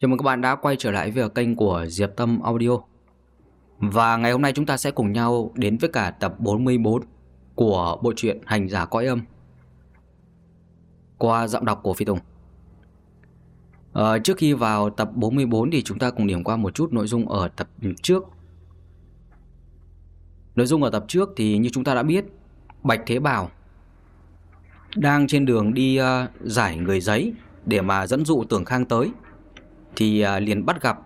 Chào mừng các bạn đã quay trở lại với kênh của Diệp Tâm Audio. Và ngày hôm nay chúng ta sẽ cùng nhau đến với cả tập 44 của bộ truyện Hành giả cõi âm. Qua giọng đọc của Phi Tùng. À, Trước khi vào tập 44 thì chúng ta cùng điểm qua một chút nội dung ở tập trước. Nội dung ở tập trước thì như chúng ta đã biết Bạch Thế Bảo đang trên đường đi uh, giải người giấy để mà dẫn dụ Tưởng Khang tới thì à, liền bắt gặp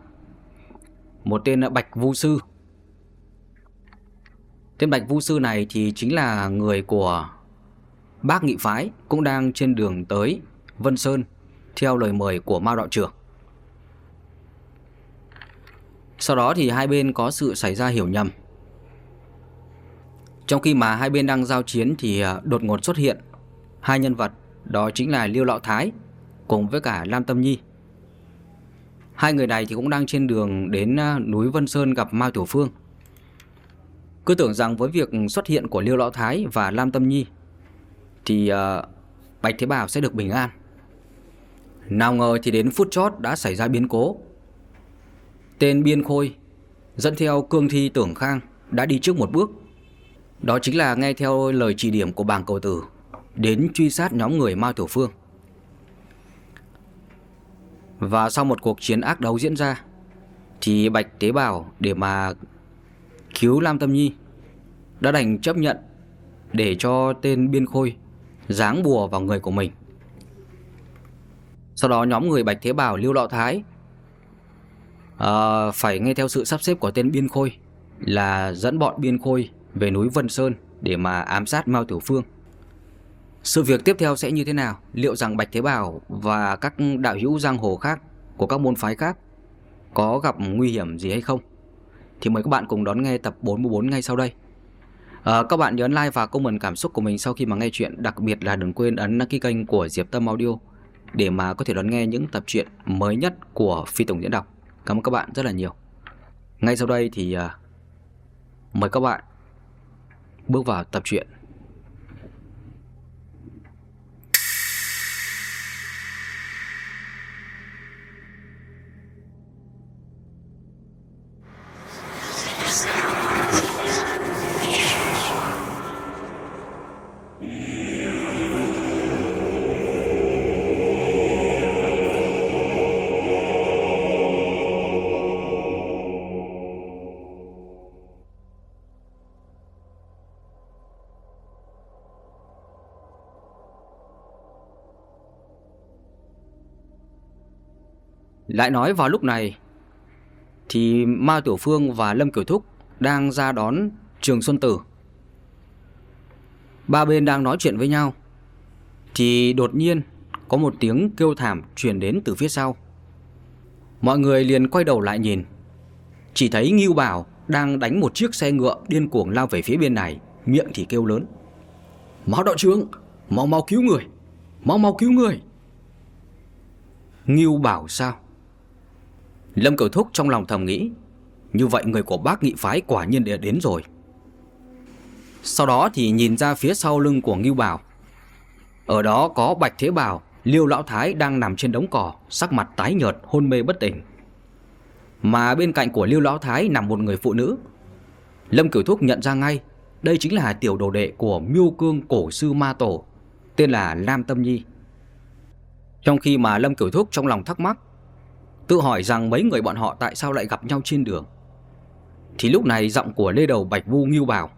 một tên Bạch Vu Sư. Tên Bạch Vu Sư này thì chính là người của Bác Nghị Phái, cũng đang trên đường tới Vân Sơn, theo lời mời của Mao Đạo trưởng. Sau đó thì hai bên có sự xảy ra hiểu nhầm. Trong khi mà hai bên đang giao chiến thì à, đột ngột xuất hiện Hai nhân vật, đó chính là Liêu Lão Thái cùng với cả Lam Tâm Nhi. Hai người này thì cũng đang trên đường đến à, núi Vân Sơn gặp Mao Tiểu Phương. Cứ tưởng rằng với việc xuất hiện của Liêu Lão Thái và Lam Tâm Nhi thì uh, Bạch Thế Bảo sẽ được bình an. Nào ngờ thì đến phút chót đã xảy ra biến cố. Tên Biên Khôi dẫn theo cương thi Tưởng Khang đã đi trước một bước. Đó chính là nghe theo lời chỉ điểm của bàng cầu tử đến truy sát nhóm người Mao Tiểu Phương. Và sau một cuộc chiến ác đấu diễn ra thì Bạch Tế Bảo để mà cứu Lam Tâm Nhi đã đành chấp nhận để cho tên Biên Khôi giáng bùa vào người của mình. Sau đó nhóm người Bạch Thế Bảo Lưu Lọ Thái à, phải nghe theo sự sắp xếp của tên Biên Khôi là dẫn bọn Biên Khôi về núi Vân Sơn để mà ám sát Mao Tiểu Phương. Sự việc tiếp theo sẽ như thế nào? Liệu rằng Bạch Thế Bảo và các đạo hữu giang hồ khác của các môn phái khác có gặp nguy hiểm gì hay không? Thì mời các bạn cùng đón nghe tập 44 ngay sau đây. À, các bạn nhớ like và comment cảm xúc của mình sau khi mà nghe chuyện, đặc biệt là đừng quên ấn đăng ký kênh của Diệp Tâm Audio để mà có thể đón nghe những tập truyện mới nhất của Phi Tổng diễn đọc. Cảm ơn các bạn rất là nhiều. Ngay sau đây thì à, mời các bạn bước vào tập truyện. Lại nói vào lúc này, Thì Ma Tiểu Phương và Lâm Kiểu Thúc Đang ra đón Trường Xuân Tử. Ba bên đang nói chuyện với nhau, Thì đột nhiên Có một tiếng kêu thảm truyền đến từ phía sau. Mọi người liền quay đầu lại nhìn, Chỉ thấy Ngưu Bảo Đang đánh một chiếc xe ngựa điên cuồng lao về phía bên này, Miệng thì kêu lớn. Máu đạo trưởng, Mau mau cứu người, Mau mau cứu người. Ngưu Bảo sao? Lâm Cửu Thúc trong lòng thầm nghĩ, Như vậy người của bác nghị phái quả nhiên đã đến rồi. Sau đó thì nhìn ra phía sau lưng của Ngưu Bảo. Ở đó có Bạch Thế Bảo, Liêu Lão Thái đang nằm trên đống cỏ, Sắc mặt tái nhợt, hôn mê bất tỉnh. Mà bên cạnh của Liêu Lão Thái nằm một người phụ nữ. Lâm Cửu Thúc nhận ra ngay, Đây chính là tiểu đồ đệ của Miêu Cương Cổ Sư Ma Tổ, Tên là Lam Tâm Nhi. Trong khi mà Lâm Cửu Thúc trong lòng thắc mắc Tự hỏi rằng mấy người bọn họ tại sao lại gặp nhau trên đường. Thì lúc này giọng của lê đầu Bạch Vu nghiêu bảo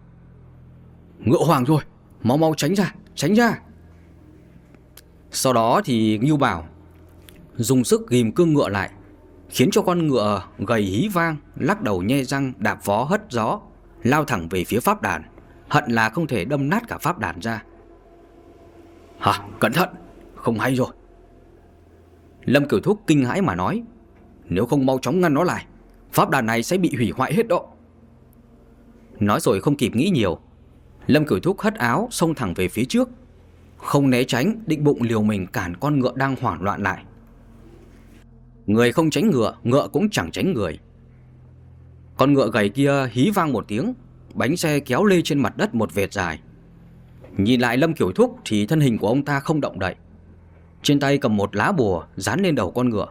Ngựa hoàng rồi Mau mau tránh ra Tránh ra. Sau đó thì nghiêu bảo Dùng sức ghim cương ngựa lại, Khiến cho con ngựa gầy hí vang, Lắc đầu nhe răng, đạp vó hất gió, Lao thẳng về phía pháp đàn, Hận là không thể đâm nát cả pháp đàn ra. Hả, cẩn thận, Không hay rồi. Lâm Kiểu Thúc kinh hãi mà nói nếu không mau chóng ngăn nó lại, Pháp đàn này sẽ bị hủy hoại hết đó. Nói rồi không kịp nghĩ nhiều, Lâm cửu thúc hất áo Xông thẳng về phía trước, Không né tránh định bụng liều mình cản con ngựa đang hoảng loạn lại. Người không tránh ngựa Ngựa cũng chẳng tránh người. Con ngựa gầy kia hí vang một tiếng, Bánh xe kéo lê trên mặt đất một vệt dài. Nhìn lại Lâm Kiểu Thúc Thì thân hình của ông ta không động đậy. Trên tay cầm một lá bùa Dán lên đầu con ngựa.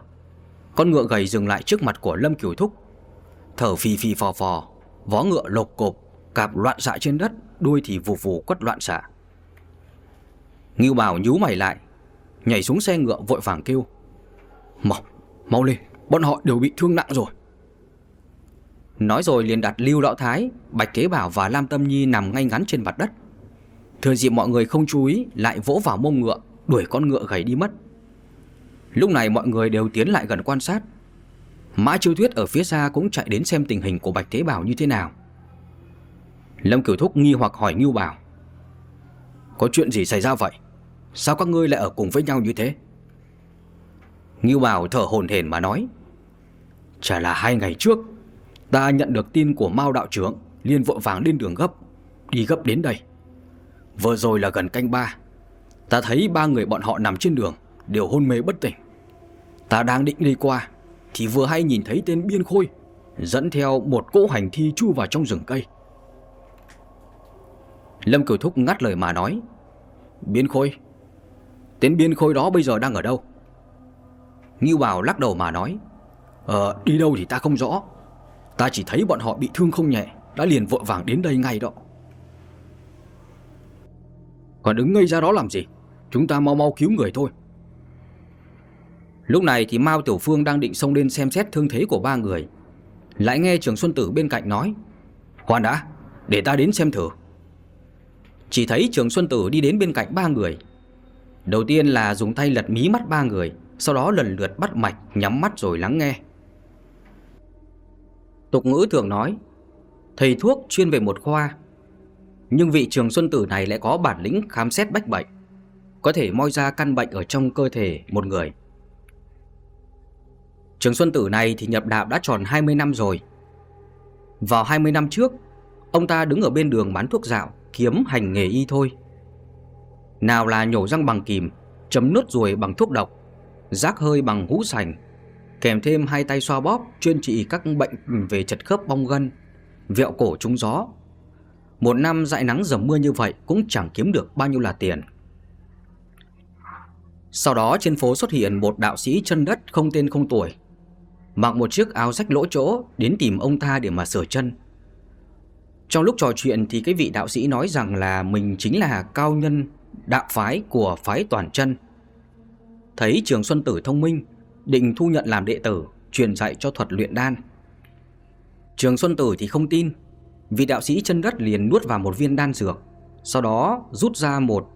Con ngựa gầy dừng lại trước mặt của Lâm Cửu Thúc. Thở phì phì phò phò Vó ngựa lộc cộp Cạp loạn xạ trên đất Đuôi thì vù vù quất loạn xạ. Ngưu Bảo nhú mày lại Nhảy xuống xe ngựa vội vàng kêu Mau, mau lên Bọn họ đều bị thương nặng rồi. Nói rồi liền đặt Lưu Lão Thái Bạch Kế Bảo và Lam Tâm Nhi nằm ngay ngắn trên mặt đất. Thừa dịp mọi người không chú ý Lại vỗ vào mông ngựa Đuổi con ngựa gầy đi mất. Lúc này mọi người đều tiến lại gần quan sát Mã Chiêu Thuyết ở phía xa cũng chạy đến xem tình hình của Bạch Thế Bảo như thế nào Lâm Cửu Thúc nghi hoặc hỏi Ngưu Bảo, Có chuyện gì xảy ra vậy? Sao các ngươi lại ở cùng với nhau như thế? Ngưu Bảo thở hồn hển mà nói, Chả là hai ngày trước, Ta nhận được tin của Mao đạo trưởng, liền vội vàng lên đường gấp, Đi gấp đến đây Vừa rồi là gần canh ba, Ta thấy ba người bọn họ nằm trên đường Đều hôn mê bất tỉnh. Ta đang định đi qua, Thì vừa hay nhìn thấy tên Biên Khôi Dẫn theo một cỗ hành thi chu vào trong rừng cây. Lâm Cửu Thúc ngắt lời mà nói, Biên Khôi, Tên Biên Khôi đó bây giờ đang ở đâu? Ngưu Bảo lắc đầu mà nói Ờ đi đâu thì ta không rõ. Ta chỉ thấy bọn họ bị thương không nhẹ, Đã liền vội vàng đến đây ngay đó. Còn đứng ngây ra đó làm gì? Chúng ta mau mau cứu người thôi. Lúc này thì Mao Tiểu Phương đang định xông lên xem xét thương thế của ba người. Lại nghe Trường Xuân Tử bên cạnh nói Khoan đã, để ta đến xem thử. Chỉ thấy Trường Xuân Tử đi đến bên cạnh ba người. Đầu tiên là dùng tay lật mí mắt ba người Sau đó lần lượt bắt mạch Nhắm mắt rồi lắng nghe. Tục ngữ thường nói Thầy thuốc chuyên về một khoa. Nhưng vị trường xuân tử này lại có bản lĩnh khám xét bách bệnh Có thể moi ra căn bệnh ở trong cơ thể một người. Trường xuân tử này thì nhập đạo đã tròn 20 năm rồi. Vào 20 năm trước, Ông ta đứng ở bên đường bán thuốc dạo, Kiếm hành nghề y thôi. Nào là nhổ răng bằng kìm, Chấm nốt ruồi bằng thuốc độc, Rác hơi bằng hũ sành, Kèm thêm hai tay xoa bóp Chuyên trị các bệnh về chật khớp bong gân, Vẹo cổ trúng gió. Một năm dại nắng dầm mưa như vậy Cũng chẳng kiếm được bao nhiêu là tiền. Sau đó trên phố xuất hiện một đạo sĩ chân đất không tên không tuổi. Mặc một chiếc áo rách lỗ chỗ, Đến tìm ông ta để mà sửa chân. Trong lúc trò chuyện thì cái vị đạo sĩ nói rằng là Mình chính là cao nhân, đạo phái của phái toàn chân. Thấy trường Xuân Tử thông minh, Định thu nhận làm đệ tử, Truyền dạy cho thuật luyện đan. Trường Xuân Tử thì không tin, Vị đạo sĩ chân đất liền nuốt vào một viên đan dược, Sau đó rút ra một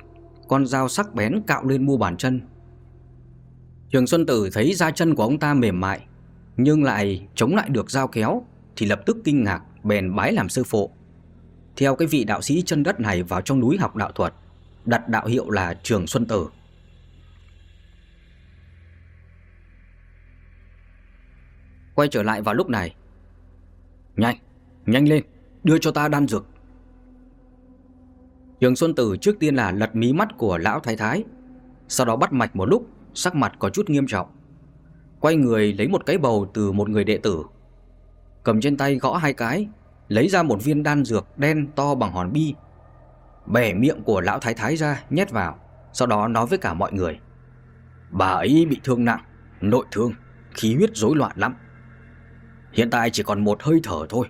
con dao sắc bén cạo lên mu bàn chân. Trường Xuân Tử thấy da chân của ông ta mềm mại nhưng lại chống lại được dao kéo Thì lập tức kinh ngạc bèn bái làm sư phụ. Theo cái vị đạo sĩ chân đất này vào trong núi học đạo thuật Đặt đạo hiệu là Trường Xuân Tử. Quay trở lại vào lúc này. Nhanh, nhanh lên Đưa cho ta đan dược. Trường Xuân Tử trước tiên là lật mí mắt của lão thái thái Sau đó bắt mạch một lúc Sắc mặt có chút nghiêm trọng. Quay người lấy một cái bầu từ một người đệ tử. Cầm trên tay gõ hai cái, Lấy ra một viên đan dược đen to bằng hòn bi. Bẻ miệng của lão thái thái ra, nhét vào, Sau đó nói với cả mọi người. Bà ấy bị thương nặng, Nội thương, Khí huyết rối loạn lắm. Hiện tại chỉ còn một hơi thở thôi.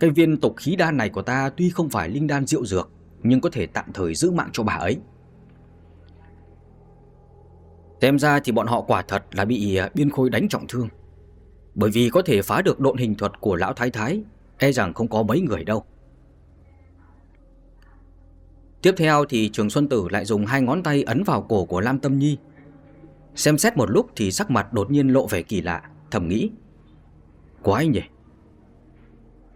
Cái viên tục khí đan này của ta Tuy không phải linh đan rượu dược, Nhưng có thể tạm thời giữ mạng cho bà ấy. Xem ra thì bọn họ quả thật là bị à, biên khôi đánh trọng thương. Bởi vì có thể phá được độn hình thuật của lão thái thái E rằng không có mấy người đâu. Tiếp theo thì Trường Xuân Tử lại dùng hai ngón tay ấn vào cổ của Lam Tâm Nhi. Xem xét một lúc thì sắc mặt đột nhiên lộ vẻ kỳ lạ, Thầm nghĩ, Quái nhỉ.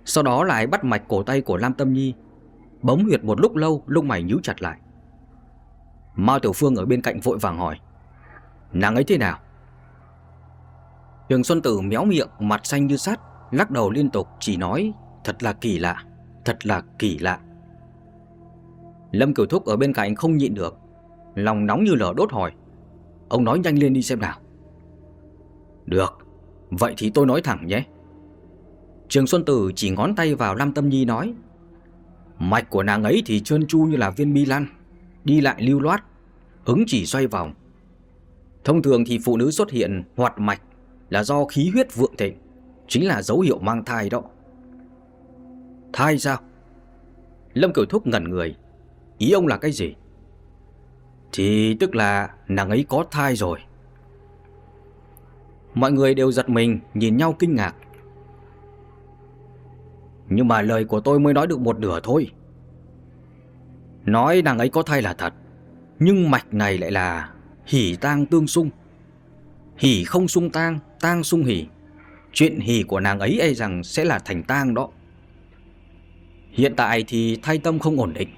Sau đó lại bắt mạch cổ tay của Lam Tâm Nhi, Bấm huyệt một lúc lâu, Lông mày nhíu chặt lại. Mao Tiểu Phương ở bên cạnh vội vàng hỏi Nàng ấy thế nào? Trường Xuân Tử méo miệng, Mặt xanh như sắt, Lắc đầu liên tục, chỉ nói, Thật là kỳ lạ, Thật là kỳ lạ. Lâm Kiều Thúc ở bên cạnh không nhịn được, Lòng nóng như lửa đốt hỏi, Ông nói nhanh lên đi xem nào. Được, Vậy thì tôi nói thẳng nhé. Trường Xuân Tử chỉ ngón tay vào Lam Tâm Nhi nói, Mạch của nàng ấy thì trơn chu như là viên bi lan Đi lại lưu loát, Ứng chỉ xoay vòng Thông thường thì phụ nữ xuất hiện hoạt mạch là do khí huyết vượng thịnh, chính là dấu hiệu mang thai đó. Thai sao? Lâm Cửu Thúc ngẩn người, ý ông là cái gì? Thì tức là nàng ấy có thai rồi. Mọi người đều giật mình nhìn nhau kinh ngạc. Nhưng mà lời của tôi mới nói được một nửa thôi. Nói nàng ấy có thai là thật, nhưng mạch này lại là hỉ tang tương xung. Hỉ không xung tang, tang xung hỉ. Chuyện hỉ của nàng ấy e rằng sẽ là thành tang đó. Hiện tại thì thay tâm không ổn định.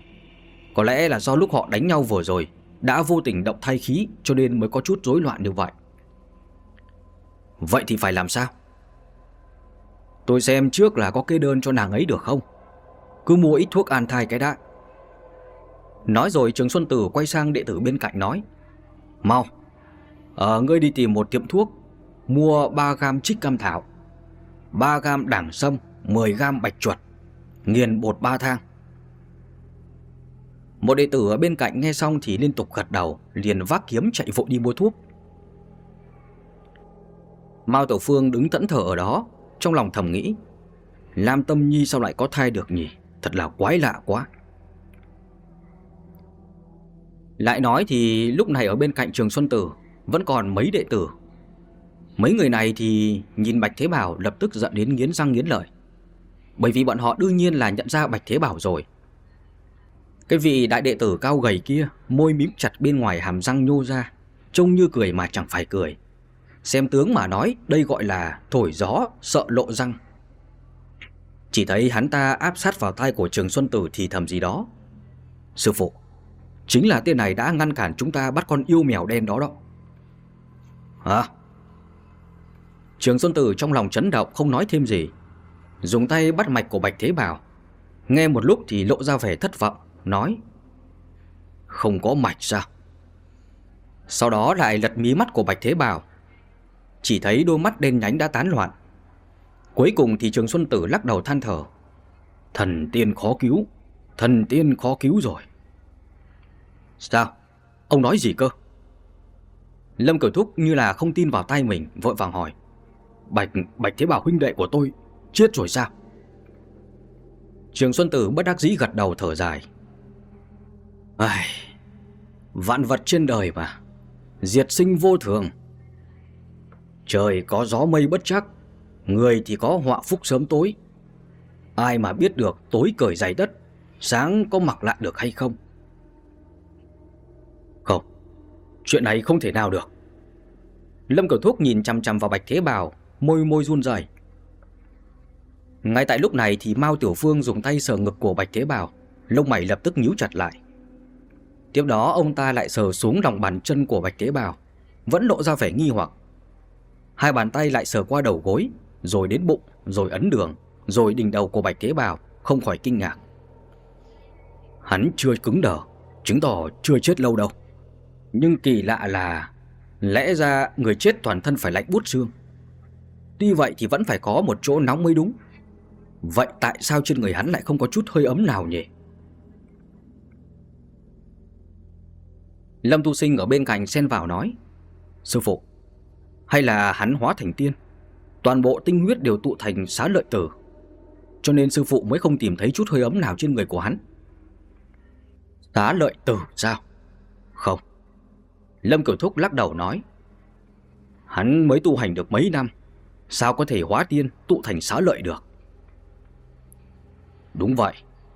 Có lẽ là do lúc họ đánh nhau vừa rồi đã vô tình động thai khí cho nên mới có chút rối loạn như vậy. Vậy thì phải làm sao? Tôi xem trước là có kê đơn cho nàng ấy được không? Cứ mua ít thuốc an thai cái đã. Nói rồi Trường Xuân Tử quay sang đệ tử bên cạnh nói Mau Ờ ngươi đi tìm một tiệm thuốc, Mua 3 gam trích cam thảo 3 gam đảng sâm 10 gam bạch chuột, Nghiền bột ba thang. Một đệ tử ở bên cạnh nghe xong thì liên tục gật đầu, Liền vác kiếm chạy vội đi mua thuốc. Mao Tổ Phương đứng tẫn thở ở đó, Trong lòng thầm nghĩ, Lam Tâm Nhi sao lại có thai được nhỉ? Thật là quái lạ quá. Lại nói thì lúc này ở bên cạnh trường Xuân Tử Vẫn còn mấy đệ tử. Mấy người này thì nhìn Bạch Thế Bảo lập tức giận đến nghiến răng nghiến lợi. Bởi vì bọn họ đương nhiên là nhận ra Bạch Thế Bảo rồi. Cái vị đại đệ tử cao gầy kia, Môi mím chặt bên ngoài hàm răng nhô ra, Trông như cười mà chẳng phải cười. Xem tướng mà nói, đây gọi là thổi gió, sợ lộ răng. Chỉ thấy hắn ta áp sát vào tay của Trường Xuân Tử thì thầm gì đó. Sư phụ Chính là tên này đã ngăn cản chúng ta bắt con yêu mèo đen đó đó. Hả? Trường Xuân Tử trong lòng chấn động, không nói thêm gì. Dùng tay bắt mạch của Bạch Thế Bảo. Nghe một lúc thì lộ ra vẻ thất vọng, Nói, Không có mạch sao? Sau đó lại lật mí mắt của Bạch Thế Bảo. Chỉ thấy đôi mắt đen nhánh đã tán loạn. Cuối cùng thì Trường Xuân Tử lắc đầu than thở, Thần tiên khó cứu, Thần tiên khó cứu rồi. Sao? Ông nói gì cơ? Lâm Cửu Thúc như là không tin vào tay mình, vội vàng hỏi. Bạch, Bạch Thế Bảo huynh đệ của tôi, chết rồi sao? Trường Xuân Tử bất đắc dĩ gật đầu thở dài. Ai, vạn vật trên đời mà, diệt sinh vô thường. Trời có gió mây bất chắc, người thì có họa phúc sớm tối. Ai mà biết được tối cởi giày đất, sáng có mặc lại được hay không? Không, chuyện này không thể nào được. Lâm Cửu Thúc nhìn chăm chăm vào Bạch Thế Bảo, môi môi run rẩy. Ngay tại lúc này thì Mao Tiểu Phương dùng tay sờ ngực của Bạch Thế Bảo, lông mày lập tức nhíu chặt lại. Tiếp đó ông ta lại sờ xuống lòng bàn chân của Bạch Thế Bảo, vẫn lộ ra vẻ nghi hoặc. Hai bàn tay lại sờ qua đầu gối, rồi đến bụng, rồi ấn đường, rồi đỉnh đầu của Bạch Thế Bảo, không khỏi kinh ngạc. Hắn chưa cứng đờ, chứng tỏ chưa chết lâu đâu. Nhưng kỳ lạ là, Lẽ ra người chết toàn thân phải lạnh bút xương Tuy vậy thì vẫn phải có một chỗ nóng mới đúng Vậy tại sao trên người hắn lại không có chút hơi ấm nào nhỉ? Lâm Tu Sinh ở bên cạnh xen vào nói, Sư phụ, Hay là hắn hóa thành tiên, Toàn bộ tinh huyết đều tụ thành xá lợi tử, Cho nên sư phụ mới không tìm thấy chút hơi ấm nào trên người của hắn Xá lợi tử sao? Không Lâm Cửu Thúc lắc đầu nói, Hắn mới tu hành được mấy năm, Sao có thể hóa tiên tụ thành xá lợi được? Đúng vậy,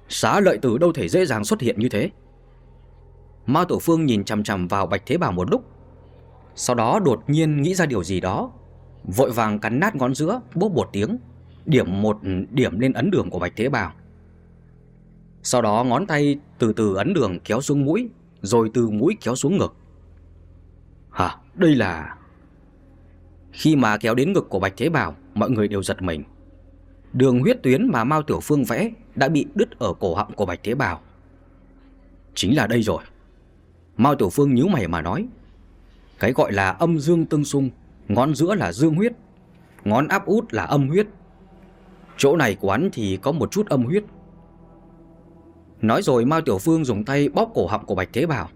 Xá lợi tử đâu thể dễ dàng xuất hiện như thế? Ma Tổ Phương nhìn chằm chằm vào Bạch Thế Bảo một lúc, Sau đó đột nhiên nghĩ ra điều gì đó, Vội vàng cắn nát ngón giữa Bốc một tiếng, Điểm một điểm lên ấn đường của Bạch Thế Bảo Sau đó ngón tay từ từ ấn đường kéo xuống mũi, Rồi từ mũi kéo xuống ngực. Hả, đây là... Khi mà kéo đến ngực của Bạch Thế Bảo, mọi người đều giật mình. Đường huyết tuyến mà Mao Tiểu Phương vẽ đã bị đứt ở cổ họng của Bạch Thế Bảo. Chính là đây rồi. Mao Tiểu Phương nhíu mày mà nói. Cái gọi là âm dương tương xung, ngón giữa là dương huyết, ngón áp út là âm huyết. Chỗ này của hắn thì có một chút âm huyết. Nói rồi Mao Tiểu Phương dùng tay bóp cổ họng của Bạch Thế Bảo.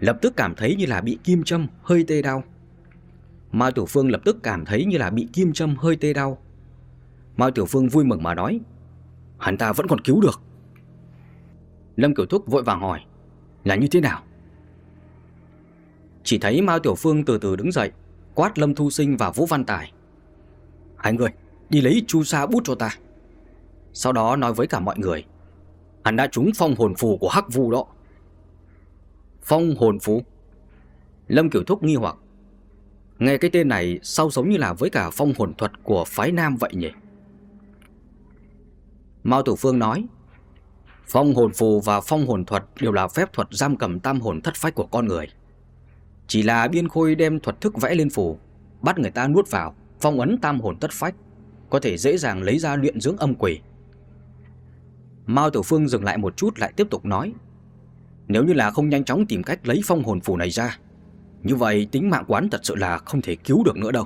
Lập tức cảm thấy như là bị kim châm hơi tê đau Mao Tiểu Phương lập tức cảm thấy như là bị kim châm hơi tê đau. Mao Tiểu Phương vui mừng mà nói, hắn ta vẫn còn cứu được. Lâm Kiểu Thúc vội vàng hỏi, là như thế nào? Chỉ thấy Mao Tiểu Phương từ từ đứng dậy, quát Lâm Thu Sinh và Vũ Văn Tài. Hai người, đi lấy chu sa bút cho ta. Sau đó nói với cả mọi người, hắn đã trúng phong hồn phù của Hắc Vu đó. Phong hồn phù? Lâm Kiểu Thúc nghi hoặc. Nghe cái tên này sao giống như là với cả phong hồn thuật của phái nam vậy nhỉ? Mao Tử Phương nói, phong hồn phù và phong hồn thuật đều là phép thuật giam cầm tam hồn thất phách của con người. Chỉ là biên khôi đem thuật thức vẽ lên phù, bắt người ta nuốt vào, phong ấn tam hồn thất phách, có thể dễ dàng lấy ra luyện dưỡng âm quỷ. Mao tử Phương dừng lại một chút lại tiếp tục nói, nếu như là không nhanh chóng tìm cách lấy phong hồn phù này ra, như vậy tính mạng quán thật sự là không thể cứu được nữa đâu.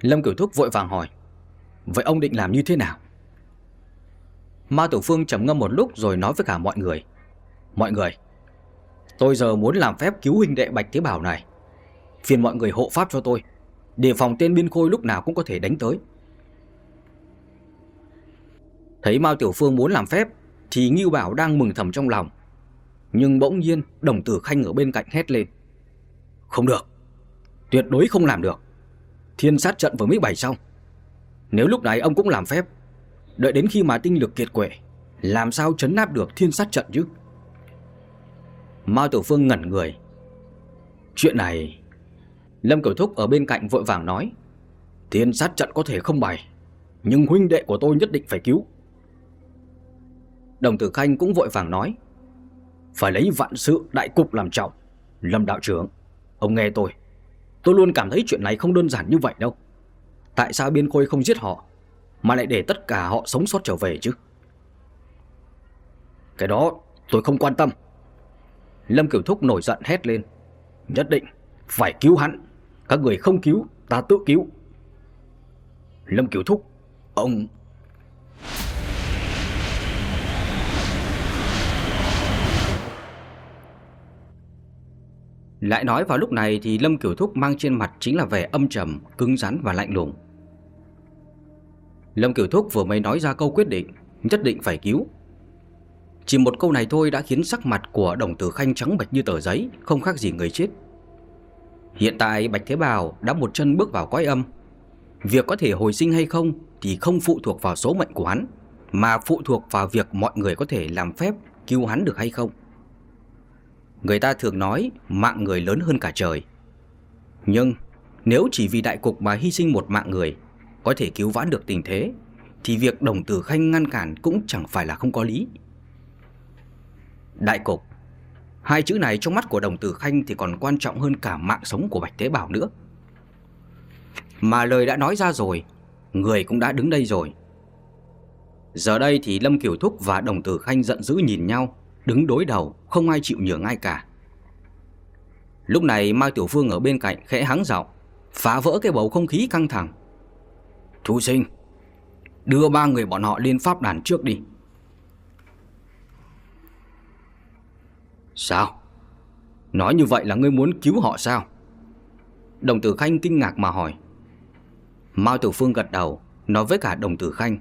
Lâm Kiểu Thúc vội vàng hỏi, vậy ông định làm như thế nào? Ma Tiểu Phương trầm ngâm một lúc rồi nói với cả mọi người. Mọi người, tôi giờ muốn làm phép cứu huynh đệ Bạch Thế Bảo này. Phiền mọi người hộ pháp cho tôi, để phòng tên biên khôi lúc nào cũng có thể đánh tới. Thấy Mao Tiểu Phương muốn làm phép thì Ngưu Bảo đang mừng thầm trong lòng. Nhưng bỗng nhiên đồng tử khanh ở bên cạnh hét lên. Không được, tuyệt đối không làm được. Thiên sát trận vừa mới bày xong. Nếu lúc này ông cũng làm phép, đợi đến khi mà tinh lực kiệt quệ, làm sao chấn áp được thiên sát trận chứ? Mao Tiểu Phương ngẩn người. Chuyện này... Lâm Cửu Thúc ở bên cạnh vội vàng nói. Thiên sát trận có thể không bày, nhưng huynh đệ của tôi nhất định phải cứu. Đồng tử Khanh cũng vội vàng nói, Phải lấy vạn sự đại cục làm trọng. Lâm đạo trưởng, Ông nghe tôi. Tôi luôn cảm thấy chuyện này không đơn giản như vậy đâu. Tại sao biên khôi không giết họ, Mà lại để tất cả họ sống sót trở về chứ? Cái đó tôi không quan tâm. Lâm Kiểu Thúc nổi giận hét lên, Nhất định phải cứu hắn. Các người không cứu, ta tự cứu. Lâm Kiểu Thúc, Ông Lại nói vào lúc này thì Lâm Kiểu Thúc mang trên mặt chính là vẻ âm trầm, cứng rắn và lạnh lùng. Lâm Kiểu Thúc vừa mới nói ra câu quyết định, nhất định phải cứu. Chỉ một câu này thôi đã khiến sắc mặt của đồng tử khanh trắng bệch như tờ giấy, không khác gì người chết. Hiện tại Bạch Thế Bào đã một chân bước vào cõi âm. Việc có thể hồi sinh hay không thì không phụ thuộc vào số mệnh của hắn, mà phụ thuộc vào việc mọi người có thể làm phép cứu hắn được hay không. Người ta thường nói mạng người lớn hơn cả trời. Nhưng nếu chỉ vì đại cục mà hy sinh một mạng người có thể cứu vãn được tình thế thì việc đồng tử khanh ngăn cản cũng chẳng phải là không có lý. Đại cục Hai chữ này trong mắt của đồng tử khanh thì còn quan trọng hơn cả mạng sống của Bạch Tế Bảo nữa. Mà lời đã nói ra rồi, người cũng đã đứng đây rồi. Giờ đây thì Lâm Kiều Thúc và đồng tử khanh giận dữ nhìn nhau đứng đối đầu, không ai chịu nhường ai cả. Lúc này Mai Tiểu Phương ở bên cạnh khẽ hắng giọng, phá vỡ cái bầu không khí căng thẳng. Thu sinh, đưa ba người bọn họ lên pháp đàn trước đi. Sao? Nói như vậy là ngươi muốn cứu họ sao? Đồng tử Khanh kinh ngạc mà hỏi. Mao Tiểu Phương gật đầu, nói với cả đồng tử Khanh.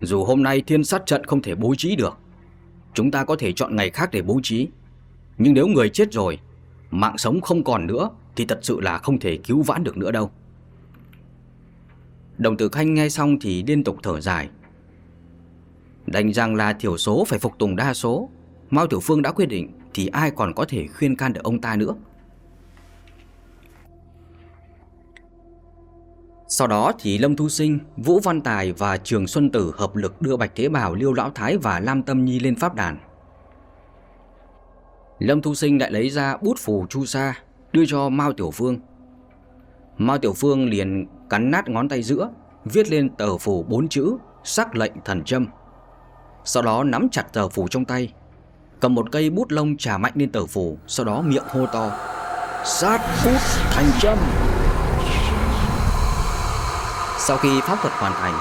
Dù hôm nay thiên sát trận không thể bố trí được, Chúng ta có thể chọn ngày khác để bố trí. Nhưng nếu người chết rồi, Mạng sống không còn nữa, Thì thật sự là không thể cứu vãn được nữa đâu. Đồng tử Khanh nghe xong thì liên tục thở dài. Đành rằng là thiểu số phải phục tùng đa số. Mao Tiểu Phương đã quyết định Thì ai còn có thể khuyên can được ông ta nữa? Sau đó thì Lâm Thu Sinh, Vũ Văn Tài và Trường Xuân Tử hợp lực đưa Bạch Thế Bảo, Liêu Lão Thái và Lam Tâm Nhi lên pháp đàn. Lâm Thu Sinh lại lấy ra bút phù chu sa, đưa cho Mao Tiểu Phương. Mao Tiểu Phương liền cắn nát ngón tay giữa, viết lên tờ phù bốn chữ, sắc lệnh thần châm. Sau đó nắm chặt tờ phù trong tay, cầm một cây bút lông trà mạnh lên tờ phù, sau đó miệng hô to. Sát bút thành châm! Sau khi pháp thuật hoàn thành,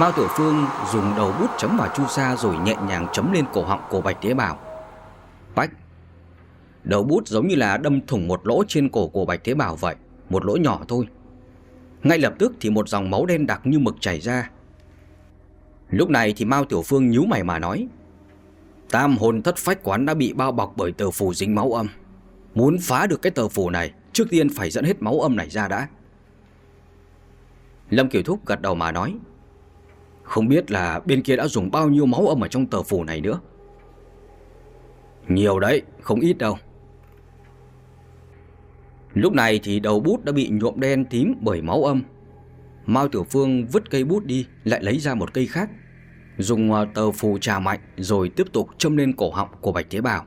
Mao Tiểu Phương dùng đầu bút chấm vào chu sa rồi nhẹ nhàng chấm lên cổ họng của Bạch Tế Bảo. Bách! Đầu bút giống như là đâm thủng một lỗ trên cổ của Bạch Thế Bảo vậy Một lỗ nhỏ thôi Ngay lập tức thì một dòng máu đen đặc như mực chảy ra Lúc này thì Mao Tiểu Phương nhíu mày mà nói Tam hồn thất phách quán đã bị bao bọc bởi tờ phủ dính máu âm Muốn phá được cái tờ phủ này Trước tiên phải dẫn hết máu âm này ra đã Lâm Kiều Thúc gật đầu mà nói Không biết là bên kia đã dùng bao nhiêu máu âm ở trong tờ phù này nữa. Nhiều đấy, không ít đâu. Lúc này thì đầu bút đã bị nhuộm đen tím bởi máu âm. Mao Tiểu Phương vứt cây bút đi Lại lấy ra một cây khác Dùng à, tờ phù trà mạnh Rồi tiếp tục châm lên cổ họng của Bạch Thế Bảo.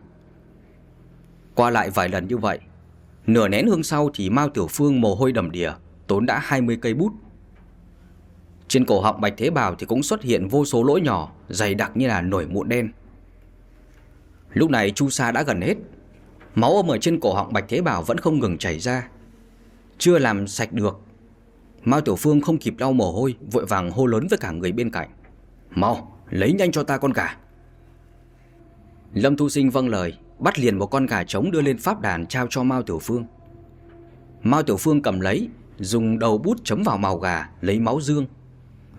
Qua lại vài lần như vậy Nửa nén hương sau thì Mao Tiểu Phương mồ hôi đầm đìa Tốn đã 20 cây bút. Trên cổ họng Bạch Thế Bảo thì cũng xuất hiện vô số lỗ nhỏ, Dày đặc như là nổi mụn đen. Lúc này chu sa đã gần hết. Máu ôm ở trên cổ họng Bạch Thế Bảo vẫn không ngừng chảy ra. Chưa làm sạch được. Mao Tiểu Phương không kịp lau mồ hôi, Vội vàng hô lớn với cả người bên cạnh. Mau, lấy nhanh cho ta con gà. Lâm Thu Sinh vâng lời, Bắt liền một con gà trống đưa lên pháp đàn Trao cho Mao Tiểu Phương. Mao Tiểu Phương cầm lấy, Dùng đầu bút chấm vào màu gà, Lấy máu dương.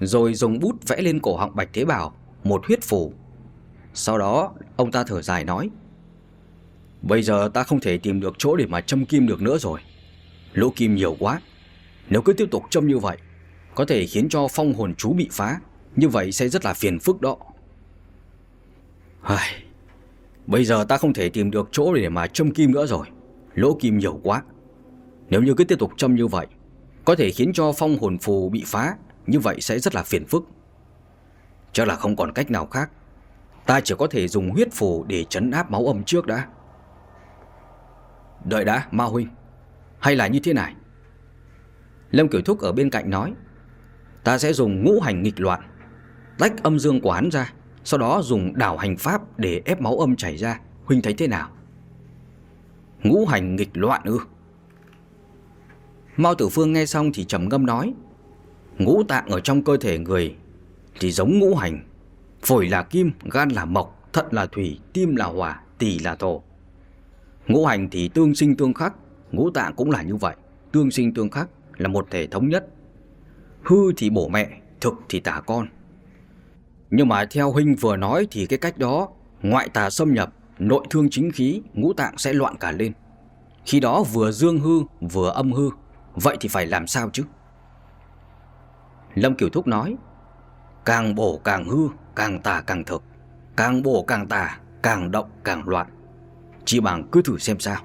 Rồi dùng bút vẽ lên cổ họng Bạch Thế Bảo Một huyết phủ. Sau đó ông ta thở dài nói Bây giờ ta không thể tìm được chỗ để mà châm kim được nữa rồi. Lỗ kim nhiều quá. Nếu cứ tiếp tục châm như vậy Có thể khiến cho phong hồn chú bị phá. Như vậy sẽ rất là phiền phức đó. Ai, Bây giờ ta không thể tìm được chỗ để mà châm kim nữa rồi. Lỗ kim nhiều quá. Nếu như cứ tiếp tục châm như vậy Có thể khiến cho phong hồn phù bị phá. Như vậy sẽ rất là phiền phức. Chắc là không còn cách nào khác Ta chỉ có thể dùng huyết phù để chấn áp máu âm trước đã. Đợi đã, Ma Huynh. Hay là như thế này. Lâm Kiểu Thúc ở bên cạnh nói Ta sẽ dùng ngũ hành nghịch loạn Tách âm dương của hắn ra Sau đó dùng đảo hành pháp để ép máu âm chảy ra. Huynh thấy thế nào? Ngũ hành nghịch loạn ư? Mao Tử Phương nghe xong thì trầm ngâm nói Ngũ tạng ở trong cơ thể người Thì giống ngũ hành. Phổi là kim, gan là mộc Thận là thủy, tim là hỏa, tỳ là thổ. Ngũ hành thì tương sinh tương khắc Ngũ tạng cũng là như vậy. Tương sinh tương khắc là một thể thống nhất. Hư thì bổ mẹ Thực thì tả con. Nhưng mà theo Huynh vừa nói Thì cái cách đó Ngoại tà xâm nhập Nội thương chính khí Ngũ tạng sẽ loạn cả lên. Khi đó vừa dương hư vừa âm hư. Vậy thì phải làm sao chứ? Lâm Kiều Thúc nói, Càng bổ càng hư, Càng tà càng thực. Càng bổ càng tà, Càng động càng loạn. Chỉ bằng cứ thử xem sao.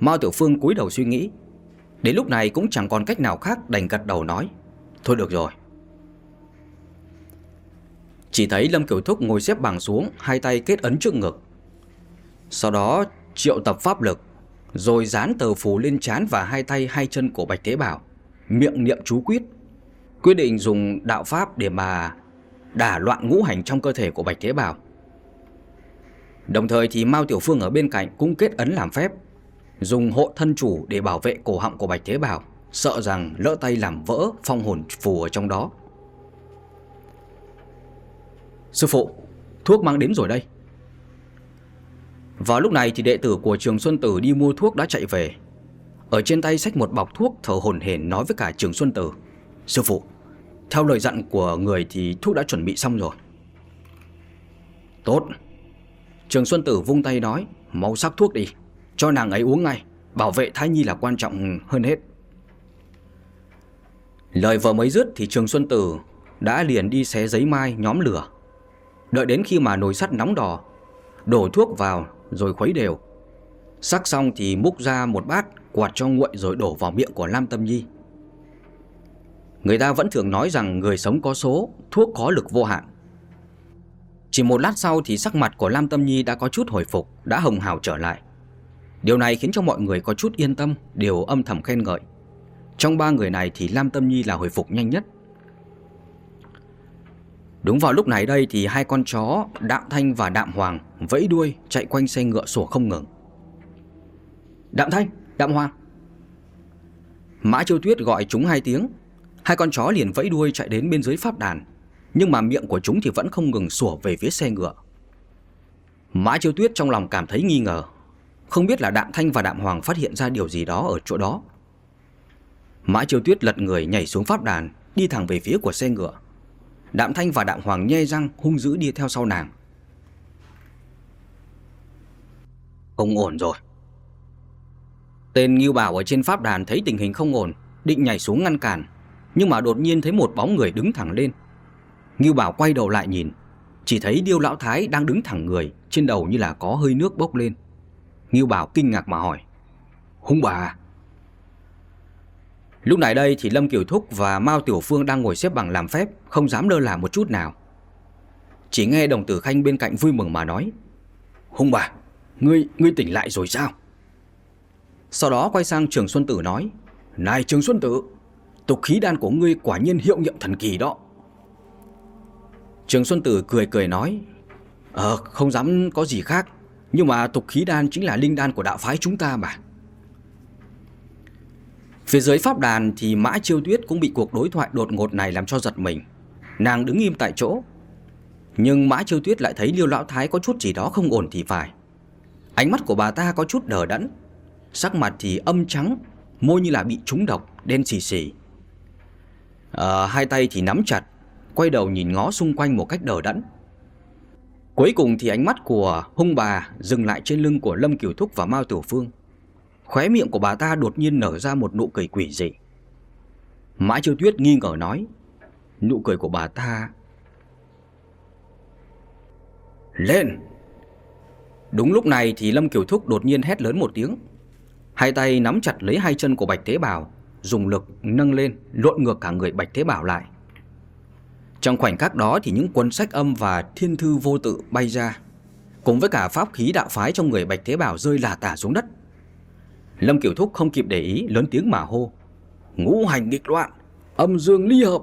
Mao Tiểu Phương cúi đầu suy nghĩ, Đến lúc này cũng chẳng còn cách nào khác đành gật đầu nói, Thôi được rồi. Chỉ thấy Lâm Kiều Thúc ngồi xếp bằng xuống, Hai tay kết ấn trước ngực. Sau đó triệu tập pháp lực, Rồi dán tờ phù lên trán và hai tay hai chân của Bạch Tế Bảo Miệng niệm chú quyết Quyết định dùng đạo pháp để mà đả loạn ngũ hành trong cơ thể của Bạch Tế Bảo. Đồng thời thì Mao Tiểu Phương ở bên cạnh cũng kết ấn làm phép Dùng hộ thân chủ để bảo vệ cổ họng của Bạch Thế Bảo Sợ rằng lỡ tay làm vỡ phong hồn phù ở trong đó. Sư phụ, thuốc mang đến rồi đây. Vào lúc này thì đệ tử của Trường Xuân Tử đi mua thuốc đã chạy về. Ở trên tay xách một bọc thuốc thở hồn hển nói với cả Trường Xuân Tử. Sư phụ, theo lời dặn của người thì thuốc đã chuẩn bị xong rồi. Tốt. Trường Xuân Tử vung tay nói Mau sắc thuốc đi Cho nàng ấy uống ngay Bảo vệ thai nhi là quan trọng hơn hết. Lời vừa mới dứt thì Trường Xuân Tử đã liền đi xé giấy mai nhóm lửa. Đợi đến khi mà nồi sắt nóng đỏ Đổ thuốc vào rồi khuấy đều Sắc xong thì múc ra một bát Quạt cho nguội rồi đổ vào miệng của Lam Tâm Nhi Người ta vẫn thường nói rằng người sống có số Thuốc có lực vô hạn chỉ một lát sau thì sắc mặt của Lam Tâm Nhi đã có chút hồi phục, đã hồng hào trở lại. Điều này khiến cho mọi người có chút yên tâm, đều âm thầm khen ngợi. Trong ba người này thì Lam Tâm Nhi là hồi phục nhanh nhất. Đúng vào lúc này đây thì hai con chó Đạm Thanh và Đạm Hoàng vẫy đuôi chạy quanh xe ngựa sủa không ngừng. Đạm Thanh, Đạm Hoàng. Mã Châu Tuyết gọi chúng hai tiếng, hai con chó liền vẫy đuôi chạy đến bên dưới pháp đàn, nhưng mà miệng của chúng thì vẫn không ngừng sủa về phía xe ngựa. Mã Châu Tuyết trong lòng cảm thấy nghi ngờ Không biết là Đạm Thanh và Đạm Hoàng phát hiện ra điều gì đó ở chỗ đó. Mã Châu Tuyết lật người nhảy xuống pháp đàn Đi thẳng về phía của xe ngựa. Đạm Thanh và Đạm Hoàng nhe răng hung dữ đi theo sau nàng. Không ổn rồi. Tên Ngưu Bảo ở trên pháp đàn thấy tình hình không ổn Định nhảy xuống ngăn cản. Nhưng mà đột nhiên thấy một bóng người đứng thẳng lên. Ngưu Bảo quay đầu lại nhìn Chỉ thấy Điêu Lão Thái đang đứng thẳng người Trên đầu như là có hơi nước bốc lên. Ngưu Bảo kinh ngạc mà hỏi Hung bà à? Lúc này đây thì Lâm Kiều Thúc và Mao Tiểu Phương đang ngồi xếp bằng làm phép Không dám lơ là một chút nào. Chỉ nghe đồng tử khanh bên cạnh vui mừng mà nói Hung bà Ngươi, ngươi tỉnh lại rồi sao? Sau đó quay sang Trường Xuân Tử nói, Này Trường Xuân Tử, Tục khí đan của ngươi quả nhiên hiệu nghiệm thần kỳ đó. Trường Xuân Tử cười cười nói Ờ không dám có gì khác, Nhưng mà tục khí đan chính là linh đan của đạo phái chúng ta mà. Phía dưới pháp đàn thì Mã Chiêu Tuyết cũng bị cuộc đối thoại đột ngột này làm cho giật mình. Nàng đứng im tại chỗ. Nhưng Mã Chiêu Tuyết lại thấy Liêu Lão Thái có chút gì đó không ổn thì phải. Ánh mắt của bà ta có chút đờ đẫn. Sắc mặt thì âm trắng Môi như là bị trúng độc Đen xì xì. À, Hai tay thì nắm chặt Quay đầu nhìn ngó xung quanh một cách đờ đẫn. Cuối cùng thì ánh mắt của hung bà Dừng lại trên lưng của Lâm Kiều Thúc và Mao Tiểu Phương. Khóe miệng của bà ta đột nhiên nở ra một nụ cười quỷ dị. Mã Chiêu Tuyết nghi ngờ nói Nụ cười của bà ta Lên! Đúng lúc này thì Lâm Kiều Thúc đột nhiên hét lớn một tiếng. Hai tay nắm chặt lấy hai chân của Bạch Thế Bảo, Dùng lực nâng lên Lộn ngược cả người Bạch Thế Bảo lại. Trong khoảnh khắc đó thì những cuốn sách âm và thiên thư vô tự bay ra, Cùng với cả pháp khí đạo phái trong người Bạch Thế Bảo rơi lả tả xuống đất. Lâm Kiều Thúc không kịp để ý, lớn tiếng mà hô, Ngũ hành nghịch loạn, Âm dương ly hợp.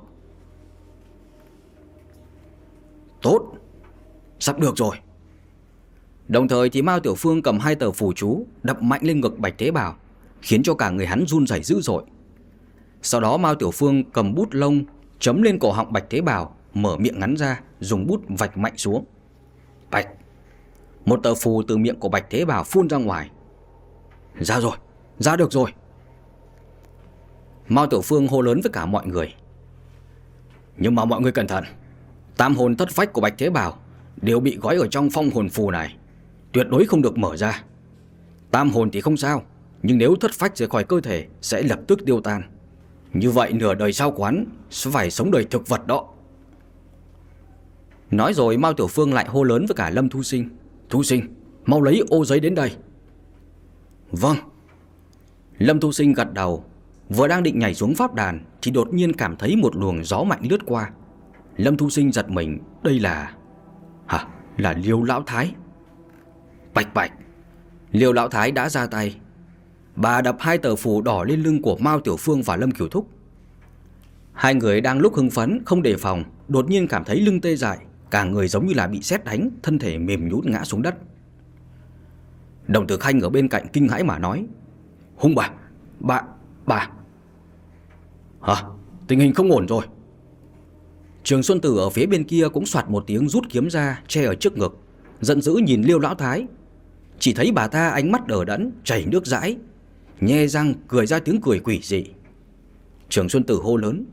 Tốt, Sắp được rồi. Đồng thời thì Mao Tiểu Phương cầm hai tờ phù chú, Đập mạnh lên ngực Bạch Thế Bảo Khiến cho cả người hắn run rẩy dữ dội. Sau đó Mao Tiểu Phương cầm bút lông, Chấm lên cổ họng Bạch Thế Bảo Mở miệng ngắn ra, Dùng bút vạch mạnh xuống. Bạch! Một tờ phù từ miệng của Bạch Thế Bảo phun ra ngoài. Ra rồi, Ra được rồi. Mao Tiểu Phương hô lớn với cả mọi người. Nhưng mà mọi người cẩn thận, Tam hồn thất phách của Bạch Thế Bảo Đều bị gói ở trong phong hồn phù này. Tuyệt đối không được mở ra. Tam hồn thì không sao, Nhưng nếu thất phách rời khỏi cơ thể, Sẽ lập tức tiêu tan. Như vậy nửa đời sau quán, Sẽ phải sống đời thực vật đó. Nói rồi Mao Tiểu Phương lại hô lớn với cả Lâm Thu Sinh. Thu Sinh, Mau lấy ô giấy đến đây. Vâng. Lâm Thu Sinh gật đầu. Vừa đang định nhảy xuống pháp đàn, Thì đột nhiên cảm thấy một luồng gió mạnh lướt qua. Lâm Thu Sinh giật mình. Đây là... Hả? Là Liêu Lão Thái. Bạch bạch. Liêu Lão Thái đã ra tay. Bà đập hai tờ phù đỏ lên lưng của Mao Tiểu Phương và Lâm Kiều Thúc. Hai người đang lúc hưng phấn, Không đề phòng, Đột nhiên cảm thấy lưng tê dại, Cả người giống như là bị sét đánh, Thân thể mềm nhũn ngã xuống đất. Đồng tử Khanh ở bên cạnh kinh hãi mà nói, Hung bà Bà Bà. Hả? Tình hình không ổn rồi. Trường Xuân Tử ở phía bên kia cũng soạt một tiếng rút kiếm ra, Che ở trước ngực, Giận dữ nhìn Liêu Lão Thái. Chỉ thấy bà ta ánh mắt đờ đẫn Chảy nước dãi Nhe răng cười ra tiếng cười quỷ dị. Trường Xuân Tử hô lớn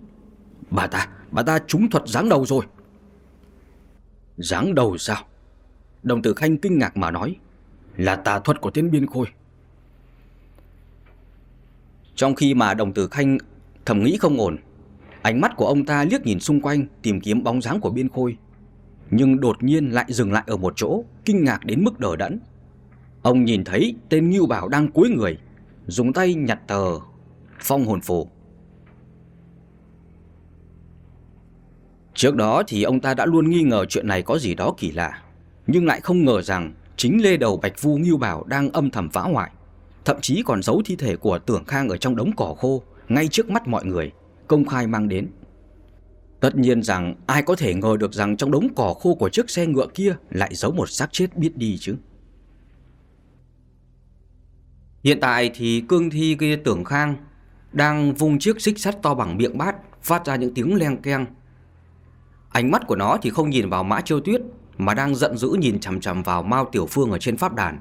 Bà ta, bà ta trúng thuật giáng đầu rồi. Giáng đầu sao? Đồng tử Khanh kinh ngạc mà nói Là tà thuật của tiên biên khôi. Trong khi mà đồng tử Khanh thầm nghĩ không ổn Ánh mắt của ông ta liếc nhìn xung quanh Tìm kiếm bóng dáng của biên khôi Nhưng đột nhiên lại dừng lại ở một chỗ Kinh ngạc đến mức đờ đẫn. Ông nhìn thấy tên Ngưu Bảo đang cúi người, Dùng tay nhặt tờ Phong hồn phù Trước đó thì ông ta đã luôn nghi ngờ chuyện này có gì đó kỳ lạ, Nhưng lại không ngờ rằng Chính lê đầu Bạch Vu Ngưu Bảo đang âm thầm phá hoại, Thậm chí còn giấu thi thể của Tưởng Khang ở trong đống cỏ khô Ngay trước mắt mọi người, Công khai mang đến Tất nhiên rằng ai có thể ngờ được rằng trong đống cỏ khô của chiếc xe ngựa kia lại giấu một xác chết biết đi chứ. Hiện tại thì cương thi kia tưởng khang đang vung chiếc xích sắt to bằng miệng bát, phát ra những tiếng leng keng. Ánh mắt của nó thì không nhìn vào mã chiêu tuyết, Mà đang giận dữ nhìn chằm chằm vào Mao Tiểu Phương ở trên pháp đàn.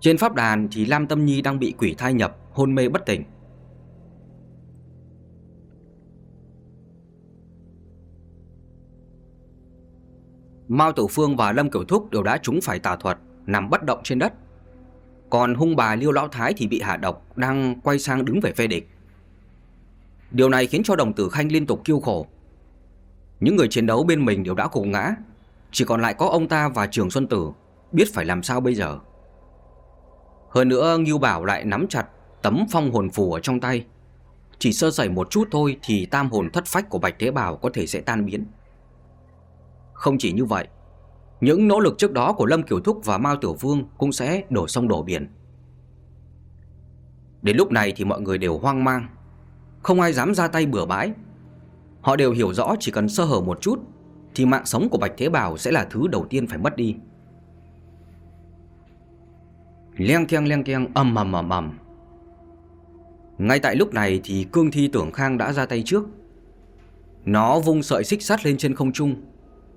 Trên pháp đàn thì Lam Tâm Nhi đang bị quỷ thai nhập, Hôn mê bất tỉnh. Mao Tiểu Phương và Lâm Kiểu Thúc đều đã trúng phải tà thuật, Nằm bất động trên đất. Còn hung bà Liêu Lão Thái thì bị hạ độc Đang quay sang đứng về phe địch. Điều này khiến cho đồng tử Khanh liên tục kêu khổ. Những người chiến đấu bên mình đều đã cùng ngã. Chỉ còn lại có ông ta và Trường Xuân Tử Biết phải làm sao bây giờ. Hơn nữa, Ngưu Bảo lại nắm chặt Tấm phong hồn phù ở trong tay. Chỉ sơ sẩy một chút thôi Thì tam hồn thất phách của Bạch Thế Bảo Có thể sẽ tan biến. Không chỉ như vậy những nỗ lực trước đó của Lâm Kiều Thúc và Mao Tiểu Vương Cũng sẽ đổ sông đổ biển. Đến lúc này thì mọi người đều hoang mang. Không ai dám ra tay bừa bãi. Họ đều hiểu rõ chỉ cần sơ hở một chút Thì mạng sống của Bạch Thế Bảo sẽ là thứ đầu tiên phải mất đi. Leng keng leng keng, ầm ầm ầm ầm. Ngay tại lúc này thì cương thi tưởng khang đã ra tay trước. Nó vung sợi xích sắt lên trên không trung.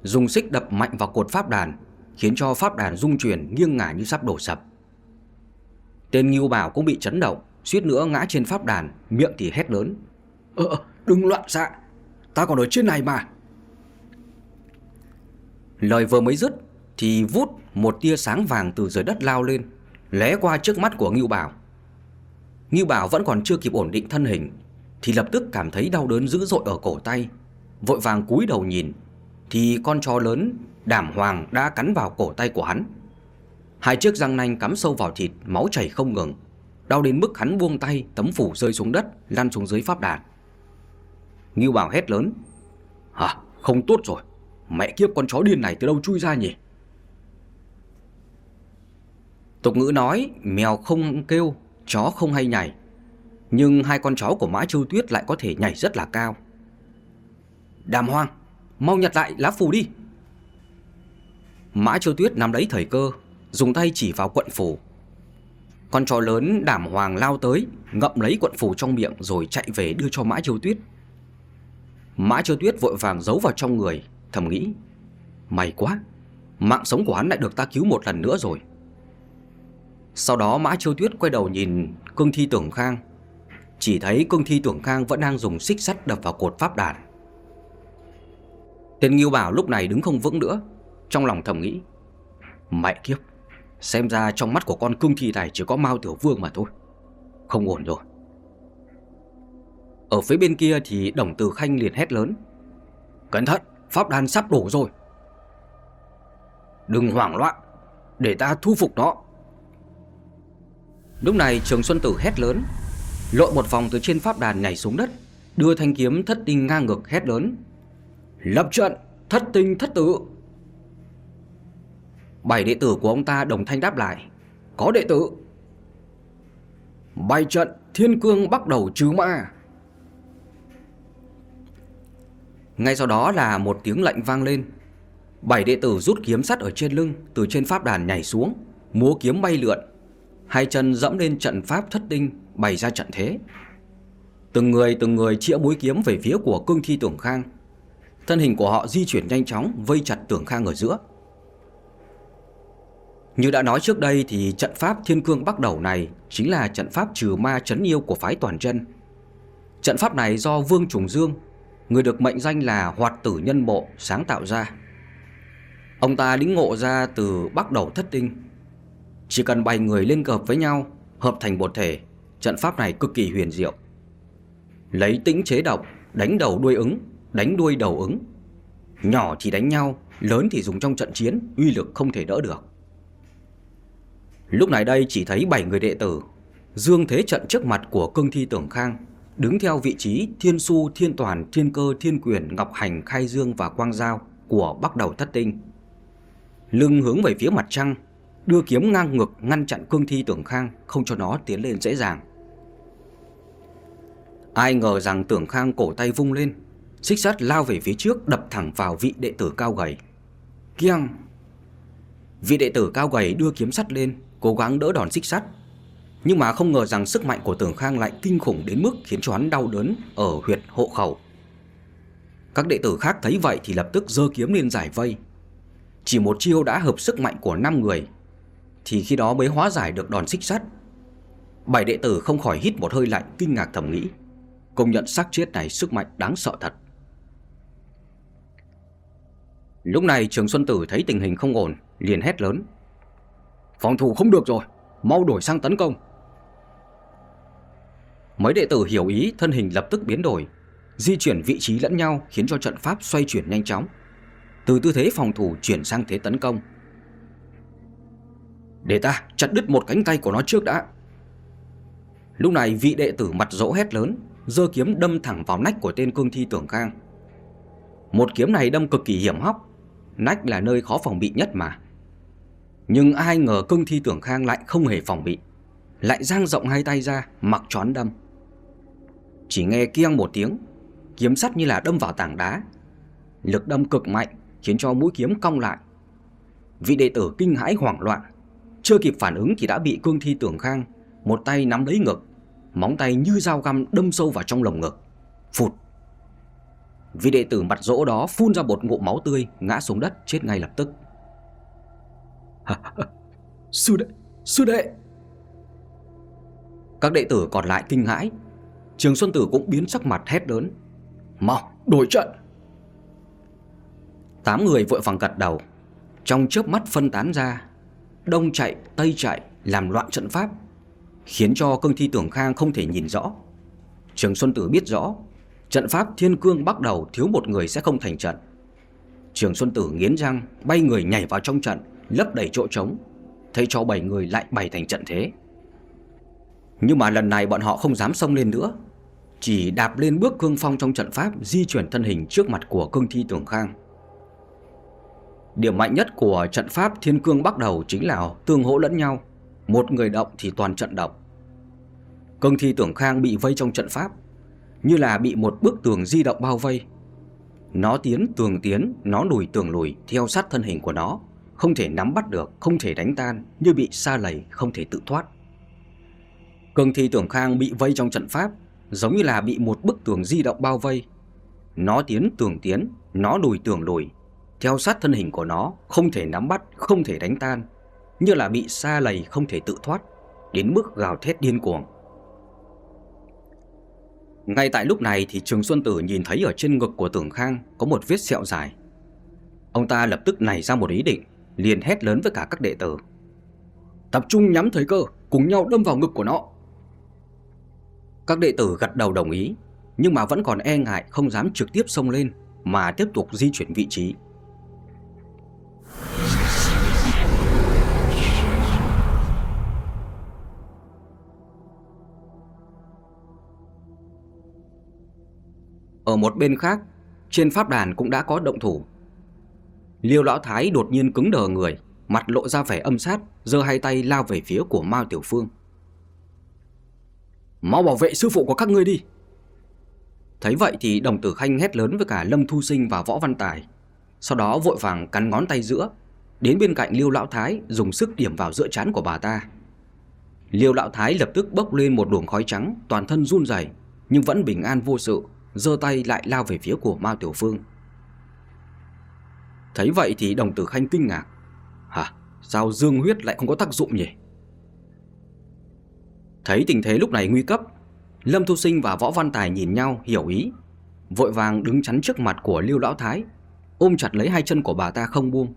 Dùng xích đập mạnh vào cột pháp đàn Khiến cho pháp đàn rung chuyển nghiêng ngả như sắp đổ sập Tên Ngưu Bảo cũng bị chấn động suýt nữa ngã trên pháp đàn, miệng thì hét lớn. Ờ, ờ, đừng loạn xạ, ta còn ở trên này mà. Lời vừa mới dứt thì vút một tia sáng vàng từ dưới đất lao lên, lé qua trước mắt của Ngưu Bảo. Ngưu Bảo vẫn còn chưa kịp ổn định thân hình thì lập tức cảm thấy đau đớn dữ dội ở cổ tay, vội vàng cúi đầu nhìn thì con chó lớn đảm hoàng đã cắn vào cổ tay của hắn. Hai chiếc răng nanh cắm sâu vào thịt, máu chảy không ngừng. Đau đến mức hắn buông tay Tấm phủ rơi xuống đất Lăn xuống dưới pháp đàn. Ngưu Bảo hét lớn Hả? Không tốt rồi. Mẹ kiếp con chó điên này từ đâu chui ra nhỉ? Tục ngữ nói Mèo không kêu Chó không hay nhảy. Nhưng hai con chó của Mã Châu Tuyết lại có thể nhảy rất là cao. Đàm hoang Mau nhặt lại lá phù đi. Mã Châu Tuyết nắm lấy thời cơ, Dùng tay chỉ vào quận phù. con chó lớn đảm hoàng lao tới, Ngậm lấy quận phù trong miệng Rồi chạy về đưa cho Mã Chiêu Tuyết. Mã Chiêu Tuyết vội vàng giấu vào trong người, Thầm nghĩ, May quá, Mạng sống của hắn lại được ta cứu một lần nữa rồi. Sau đó Mã Chiêu Tuyết quay đầu nhìn Cương Thi Tưởng Khang, Chỉ thấy Cương Thi Tưởng Khang vẫn đang dùng xích sắt đập vào cột pháp đàn. Tên Nghiêu Bảo lúc này đứng không vững nữa. Trong lòng thầm nghĩ Mẹ kiếp Xem ra trong mắt của con cương thi này chỉ có Mao Tiểu Vương mà thôi. Không ổn rồi. Ở phía bên kia thì Đồng Từ Khanh liền hét lớn Cẩn thận, pháp đàn sắp đổ rồi. Đừng hoảng loạn Để ta thu phục nó. Lúc này Trường Xuân Tử hét lớn Lội một vòng từ trên pháp đàn nhảy xuống đất Đưa thanh kiếm thất tinh ngang ngực hét lớn Lập trận, thất tinh, thất tử Bảy đệ tử của ông ta đồng thanh đáp lại, Có đệ tử. Bày trận, thiên cương bắt đầu trừ ma. Ngay sau đó là một tiếng lệnh vang lên. Bảy đệ tử rút kiếm sắt ở trên lưng, Từ trên pháp đàn nhảy xuống, Múa kiếm bay lượn. Hai chân dẫm lên trận pháp thất tinh, Bày ra trận thế. Từng người từng người chĩa mũi kiếm về phía của cương thi tưởng khang. Thân hình của họ di chuyển nhanh chóng Vây chặt tưởng khang ở giữa như đã nói trước đây thì trận pháp Thiên Cương Bắc Đầu này chính là trận pháp trừ ma chấn yêu của phái toàn chân. Trận pháp này do Vương Trùng Dương, người được mệnh danh là Hoạt Tử Nhân Bộ sáng tạo ra. Ông ta lĩnh ngộ ra từ Bắc Đầu Thất Tinh. Chỉ cần bày người liên hợp với nhau, hợp thành một thể, trận pháp này cực kỳ huyền diệu. Lấy tĩnh chế độc, đánh đầu đuôi ứng, đánh đuôi đầu ứng. Nhỏ thì đánh nhau, lớn thì dùng trong trận chiến, uy lực không thể đỡ được. Lúc này đây chỉ thấy 7 người đệ tử Dương thế trận trước mặt của cương thi tưởng khang Đứng theo vị trí thiên su, thiên toàn, thiên cơ, thiên quyền, ngọc hành, khai dương và quang giao Của bắc đầu thất tinh Lưng hướng về phía mặt trăng Đưa kiếm ngang ngực ngăn chặn cương thi tưởng khang Không cho nó tiến lên dễ dàng Ai ngờ rằng tưởng khang cổ tay vung lên Xích sắt lao về phía trước, đập thẳng vào vị đệ tử cao gầy. Kiang! Vị đệ tử cao gầy đưa kiếm sắt lên, Cố gắng đỡ đòn xích sắt. Nhưng mà không ngờ rằng sức mạnh của Tưởng Khang lại kinh khủng đến mức khiến cho hắn đau đớn ở huyệt hộ khẩu. Các đệ tử khác thấy vậy thì lập tức dơ kiếm lên giải vây. Chỉ một chiêu đã hợp sức mạnh của 5 người, Thì khi đó mới hóa giải được đòn xích sắt. Bảy đệ tử không khỏi hít một hơi lạnh, kinh ngạc thầm nghĩ. Công nhận xác chết này sức mạnh đáng sợ thật. Lúc này Trường Xuân Tử thấy tình hình không ổn, Liền hét lớn. Phòng thủ không được rồi, Mau đổi sang tấn công. Mấy đệ tử hiểu ý, thân hình lập tức biến đổi, Di chuyển vị trí lẫn nhau khiến cho trận pháp xoay chuyển nhanh chóng. Từ tư thế phòng thủ chuyển sang thế tấn công. Để ta chặt đứt một cánh tay của nó trước đã. Lúc này vị đệ tử mặt rỗ hét lớn, giơ kiếm đâm thẳng vào nách của tên cương thi tưởng khang. Một kiếm này đâm cực kỳ hiểm hóc Nách là nơi khó phòng bị nhất mà. Nhưng ai ngờ cương thi tưởng khang lại không hề phòng bị. Lại giang rộng hai tay ra, mặc trón đâm. Chỉ nghe kiêng một tiếng, Kiếm sắt như là đâm vào tảng đá. Lực đâm cực mạnh, Khiến cho mũi kiếm cong lại. Vị đệ tử kinh hãi hoảng loạn, Chưa kịp phản ứng thì đã bị cương thi tưởng khang Một tay nắm lấy ngực, Móng tay như dao găm đâm sâu vào trong lồng ngực. Phụt! Vị đệ tử mặt rỗ đó phun ra một ngụm máu tươi Ngã xuống đất chết ngay lập tức. Sư đệ Sư đệ. Các đệ tử còn lại kinh hãi. Trường Xuân Tử cũng biến sắc mặt hét lớn. Mau đổi trận. Tám người vội vàng gật đầu. Trong chớp mắt phân tán ra Đông chạy, Tây chạy Làm loạn trận pháp Khiến cho cương thi tưởng khang không thể nhìn rõ. Trường Xuân Tử biết rõ Trận pháp thiên cương bắt đầu thiếu một người sẽ không thành trận. Trường Xuân Tử nghiến răng, Bay người nhảy vào trong trận, Lấp đầy chỗ trống, Thấy cho bảy người lại bày thành trận thế. Nhưng mà lần này bọn họ không dám xông lên nữa, Chỉ đạp lên bước cương phong trong trận pháp, Di chuyển thân hình trước mặt của cương thi tưởng khang. Điểm mạnh nhất của trận pháp thiên cương bắt đầu chính là tương hỗ lẫn nhau, Một người động thì toàn trận động. Cương thi tưởng khang bị vây trong trận pháp như là bị một bức tường di động bao vây. Nó tiến, tường tiến, Nó lùi, tường lùi Theo sát thân hình của nó, Không thể nắm bắt được, Không thể đánh tan, Như bị xa lầy, Không thể tự thoát. Cường thi tưởng khang bị vây trong trận pháp, Giống như là bị một bức tường di động bao vây. Nó tiến, tường tiến, Nó lùi, tường lùi, Theo sát thân hình của nó, Không thể nắm bắt, Không thể đánh tan, Như là bị xa lầy, không thể tự thoát, Đến mức gào thét điên cuồng ngay tại lúc này thì Trường Xuân Tử nhìn thấy ở trên ngực của Tưởng Khang có một vết sẹo dài. Ông ta lập tức nảy ra một ý định, liền hét lớn với cả các đệ tử. Tập trung nhắm thời cơ, cùng nhau đâm vào ngực của nó. Các đệ tử gật đầu đồng ý, nhưng mà vẫn còn e ngại không dám trực tiếp xông lên mà tiếp tục di chuyển vị trí. Ở một bên khác, Trên pháp đàn cũng đã có động thủ. Liêu lão thái đột nhiên cứng đờ người, Mặt lộ ra vẻ âm sát, giơ hai tay lao về phía của Mao Tiểu Phương. Mau bảo vệ sư phụ của các ngươi đi. Thấy vậy thì đồng tử khanh hét lớn với cả Lâm Thu Sinh và Võ Văn Tài. Sau đó vội vàng cắn ngón tay giữa, Đến bên cạnh Liêu Lão Thái Dùng sức điểm vào giữa chán của bà ta. Liêu Lão Thái lập tức bốc lên một luồng khói trắng, Toàn thân run rẩy, Nhưng vẫn bình an vô sự giơ tay lại lao về phía của Mao Tiểu Phương. Thấy vậy thì đồng tử khanh kinh ngạc. Hả? Sao dương huyết lại không có tác dụng nhỉ? Thấy tình thế lúc này nguy cấp, Lâm Thu Sinh và Võ Văn Tài nhìn nhau hiểu ý, vội vàng đứng chắn trước mặt của Lưu Lão Thái, ôm chặt lấy hai chân của bà ta không buông.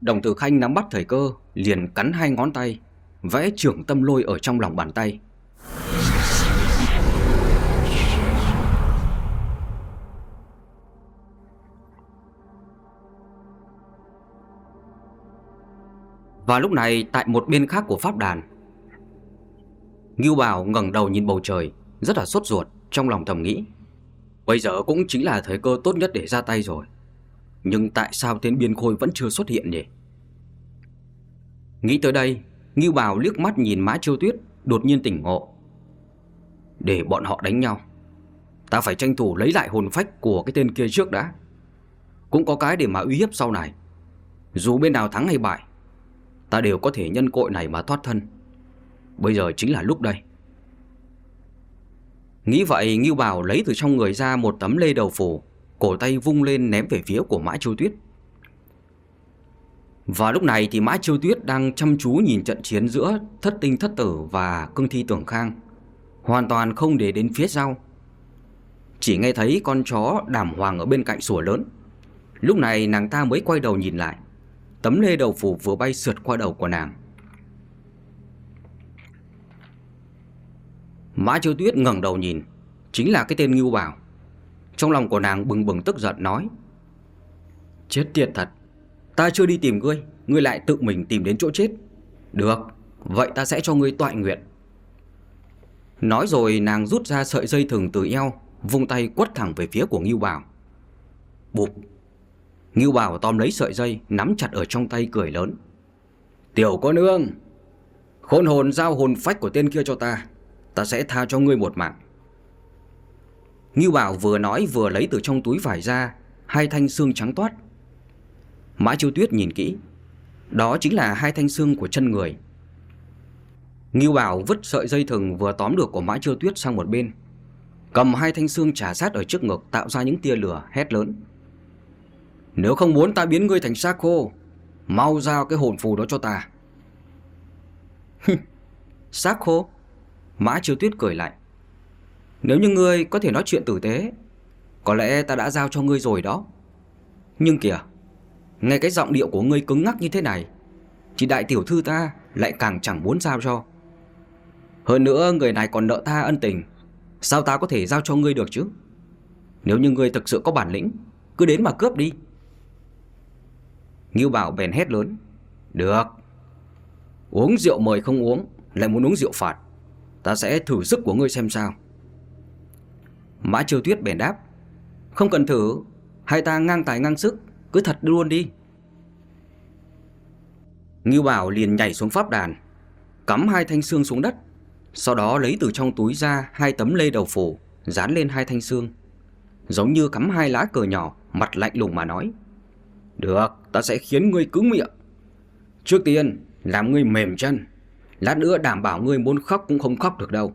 Đồng tử khanh nắm bắt thời cơ, liền cắn hai ngón tay, vẽ trưởng tâm lôi ở trong lòng bàn tay. Và lúc này tại một bên khác của pháp đàn, Ngưu Bảo ngẩng đầu nhìn bầu trời, Rất là sốt ruột trong lòng thầm nghĩ. Bây giờ cũng chính là thời cơ tốt nhất để ra tay rồi. Nhưng tại sao tên biên khôi vẫn chưa xuất hiện nhỉ? Nghĩ tới đây, Ngưu Bảo liếc mắt nhìn Mã Chiêu Tuyết, Đột nhiên tỉnh ngộ. Để bọn họ đánh nhau, Ta phải tranh thủ lấy lại hồn phách của cái tên kia trước đã. Cũng có cái để mà uy hiếp sau này. Dù bên nào thắng hay bại Ta đều có thể nhân cội này mà thoát thân. Bây giờ chính là lúc đây. Nghĩ vậy, Ngưu Bảo lấy từ trong người ra một tấm lê đầu phủ, Cổ tay vung lên ném về phía của Mã Chiêu Tuyết. Và lúc này thì Mã Chiêu Tuyết đang chăm chú nhìn trận chiến giữa thất tinh thất tử và cương thi tưởng khang, Hoàn toàn không để đến phía sau. Chỉ nghe thấy con chó đảm hoàng ở bên cạnh sủa lớn. Lúc này nàng ta mới quay đầu nhìn lại. Tấm lê đầu phủ vừa bay sượt qua đầu của nàng. Mã Chiêu Tuyết ngẩng đầu nhìn, Chính là cái tên Ngưu Bảo. Trong lòng của nàng bừng bừng tức giận, nói, Chết tiệt thật, Ta chưa đi tìm ngươi Ngươi lại tự mình tìm đến chỗ chết. Được, Vậy ta sẽ cho ngươi toại nguyện. Nói rồi nàng rút ra sợi dây thừng từ eo, Vung tay quất thẳng về phía của Ngưu Bảo. Bụp! Ngưu Bảo tóm lấy sợi dây, Nắm chặt ở trong tay, cười lớn. Tiểu cô nương, Khôn hồn giao hồn phách của tên kia cho ta Ta sẽ tha cho ngươi một mạng. Ngưu Bảo vừa nói vừa lấy từ trong túi vải ra, Hai thanh xương trắng toát. Mã Chiêu Tuyết nhìn kỹ, Đó chính là hai thanh xương của chân người. Ngưu Bảo vứt sợi dây thừng vừa tóm được của Mã Chiêu Tuyết sang một bên, Cầm hai thanh xương trả sát ở trước ngực, Tạo ra những tia lửa hét lớn. Nếu không muốn ta biến ngươi thành xác khô, Mau giao cái hồn phù đó cho ta. Xác khô? Mã Chiêu Tuyết cười lạnh. Nếu như ngươi có thể nói chuyện tử tế, Có lẽ ta đã giao cho ngươi rồi đó. Nhưng kìa, Nghe cái giọng điệu của ngươi cứng ngắc như thế này, Thì đại tiểu thư ta lại càng chẳng muốn giao cho. Hơn nữa, người này còn nợ ta ân tình. Sao ta có thể giao cho ngươi được chứ? Nếu như ngươi thực sự có bản lĩnh, Cứ đến mà cướp đi. Ngưu Bảo bèn hét lớn. Được. Uống rượu mời không uống, Lại muốn uống rượu phạt. Ta sẽ thử sức của ngươi xem sao. Mã Triều Tuyết bèn đáp. Không cần thử, Hai ta ngang tài ngang sức, cứ thật luôn đi. Ngưu Bảo liền nhảy xuống pháp đàn, Cắm hai thanh xương xuống đất, Sau đó lấy từ trong túi ra Hai tấm lê đầu phủ, Dán lên hai thanh xương. Giống như cắm hai lá cờ nhỏ, Mặt lạnh lùng mà nói. Được ta sẽ khiến ngươi cứng miệng Trước tiên làm ngươi mềm chân Lát nữa đảm bảo ngươi muốn khóc cũng không khóc được đâu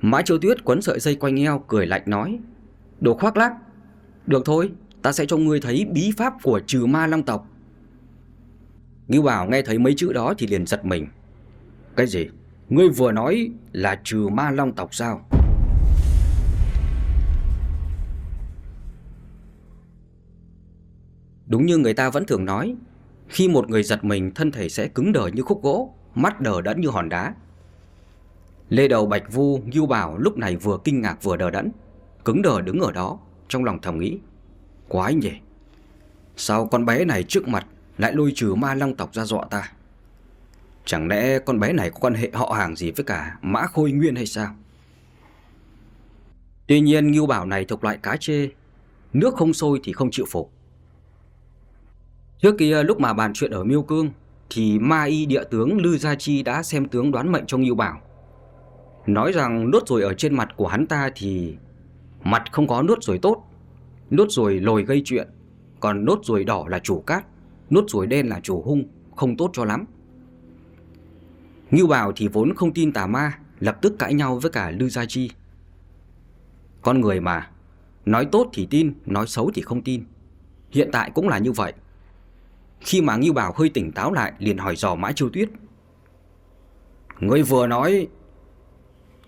Mã Châu Tuyết quấn sợi dây quanh eo Cười lạnh nói Đồ khoác lác được thôi, ta sẽ cho ngươi thấy bí pháp của trừ ma long tộc. Ngưu Bảo nghe thấy mấy chữ đó thì liền giật mình. Cái gì? Ngươi vừa nói là trừ ma long tộc sao? Đúng như người ta vẫn thường nói, khi một người giật mình thân thể sẽ cứng đờ như khúc gỗ, mắt đờ đẫn như hòn đá. Lê đầu Bạch Vu, Ngưu Bảo lúc này vừa kinh ngạc vừa đờ đẫn, cứng đờ đứng ở đó, trong lòng thầm nghĩ Quái nhỉ Sao con bé này trước mặt Lại lôi trừ ma long tộc ra dọa ta? Chẳng lẽ con bé này có quan hệ họ hàng gì với cả Mã Khôi Nguyên hay sao? Tuy nhiên Ngưu Bảo này thuộc loại cá chê Nước không sôi thì không chịu phục. Trước kia, lúc mà bàn chuyện ở Miêu Cương, Thì Ma Y địa tướng Lư Gia Chi đã xem tướng đoán mệnh cho Ngưu Bảo. Nói rằng nốt rồi ở trên mặt của hắn ta thì Mặt không có nốt ruồi tốt. Nốt ruồi lồi gây chuyện, Còn nốt ruồi đỏ là chủ cát Nốt ruồi đen là chủ hung, Không tốt cho lắm. Ngưu Bảo thì vốn không tin tà ma, Lập tức cãi nhau với cả Lư Gia Chi. Con người mà, Nói tốt thì tin, Nói xấu thì không tin. Hiện tại cũng là như vậy. Khi mà Ngưu Bảo hơi tỉnh táo lại Liền hỏi dò Mã Chiêu Tuyết. Ngươi vừa nói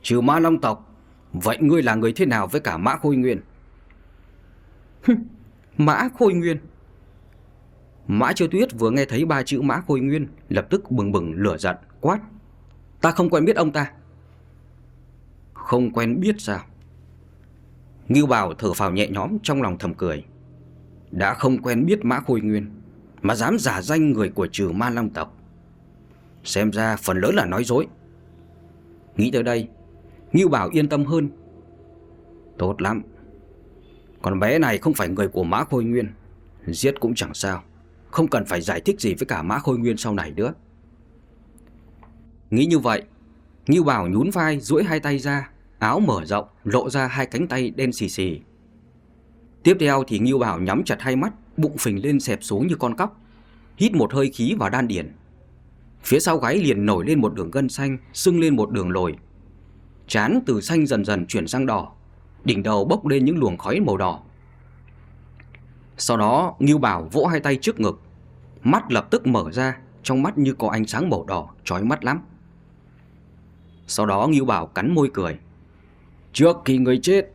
Trừ ma long tộc Vậy ngươi là người thế nào với cả Mã Khôi Nguyên? Mã Khôi Nguyên. Mã Chiêu Tuyết vừa nghe thấy ba chữ Mã Khôi Nguyên Lập tức bừng bừng lửa giận quát. Ta không quen biết ông ta. Không quen biết sao? Ngưu Bảo thở phào nhẹ nhõm trong lòng thầm cười. Đã không quen biết Mã Khôi Nguyên mà dám giả danh người của trừ ma long tộc. Xem ra phần lớn là nói dối. Nghĩ tới đây, Ngưu Bảo yên tâm hơn. Tốt lắm. Con bé này không phải người của Mã Khôi Nguyên. Giết cũng chẳng sao. Không cần phải giải thích gì với cả Mã Khôi Nguyên sau này nữa. Nghĩ như vậy, Ngưu Bảo nhún vai, duỗi hai tay ra, Áo mở rộng, lộ ra hai cánh tay đen xì xì. Tiếp theo thì Ngưu Bảo nhắm chặt hai mắt Bụng phình lên xẹp xuống như con cóc, Hít một hơi khí vào đan điển Phía sau gáy liền nổi lên một đường gân xanh, Sưng lên một đường lồi. Chán từ xanh dần dần chuyển sang đỏ, Đỉnh đầu bốc lên những luồng khói màu đỏ. Sau đó, Ngưu Bảo vỗ hai tay trước ngực, Mắt lập tức mở ra, Trong mắt như có ánh sáng màu đỏ, chói mắt lắm. Sau đó Ngưu Bảo cắn môi cười. Trước khi người chết,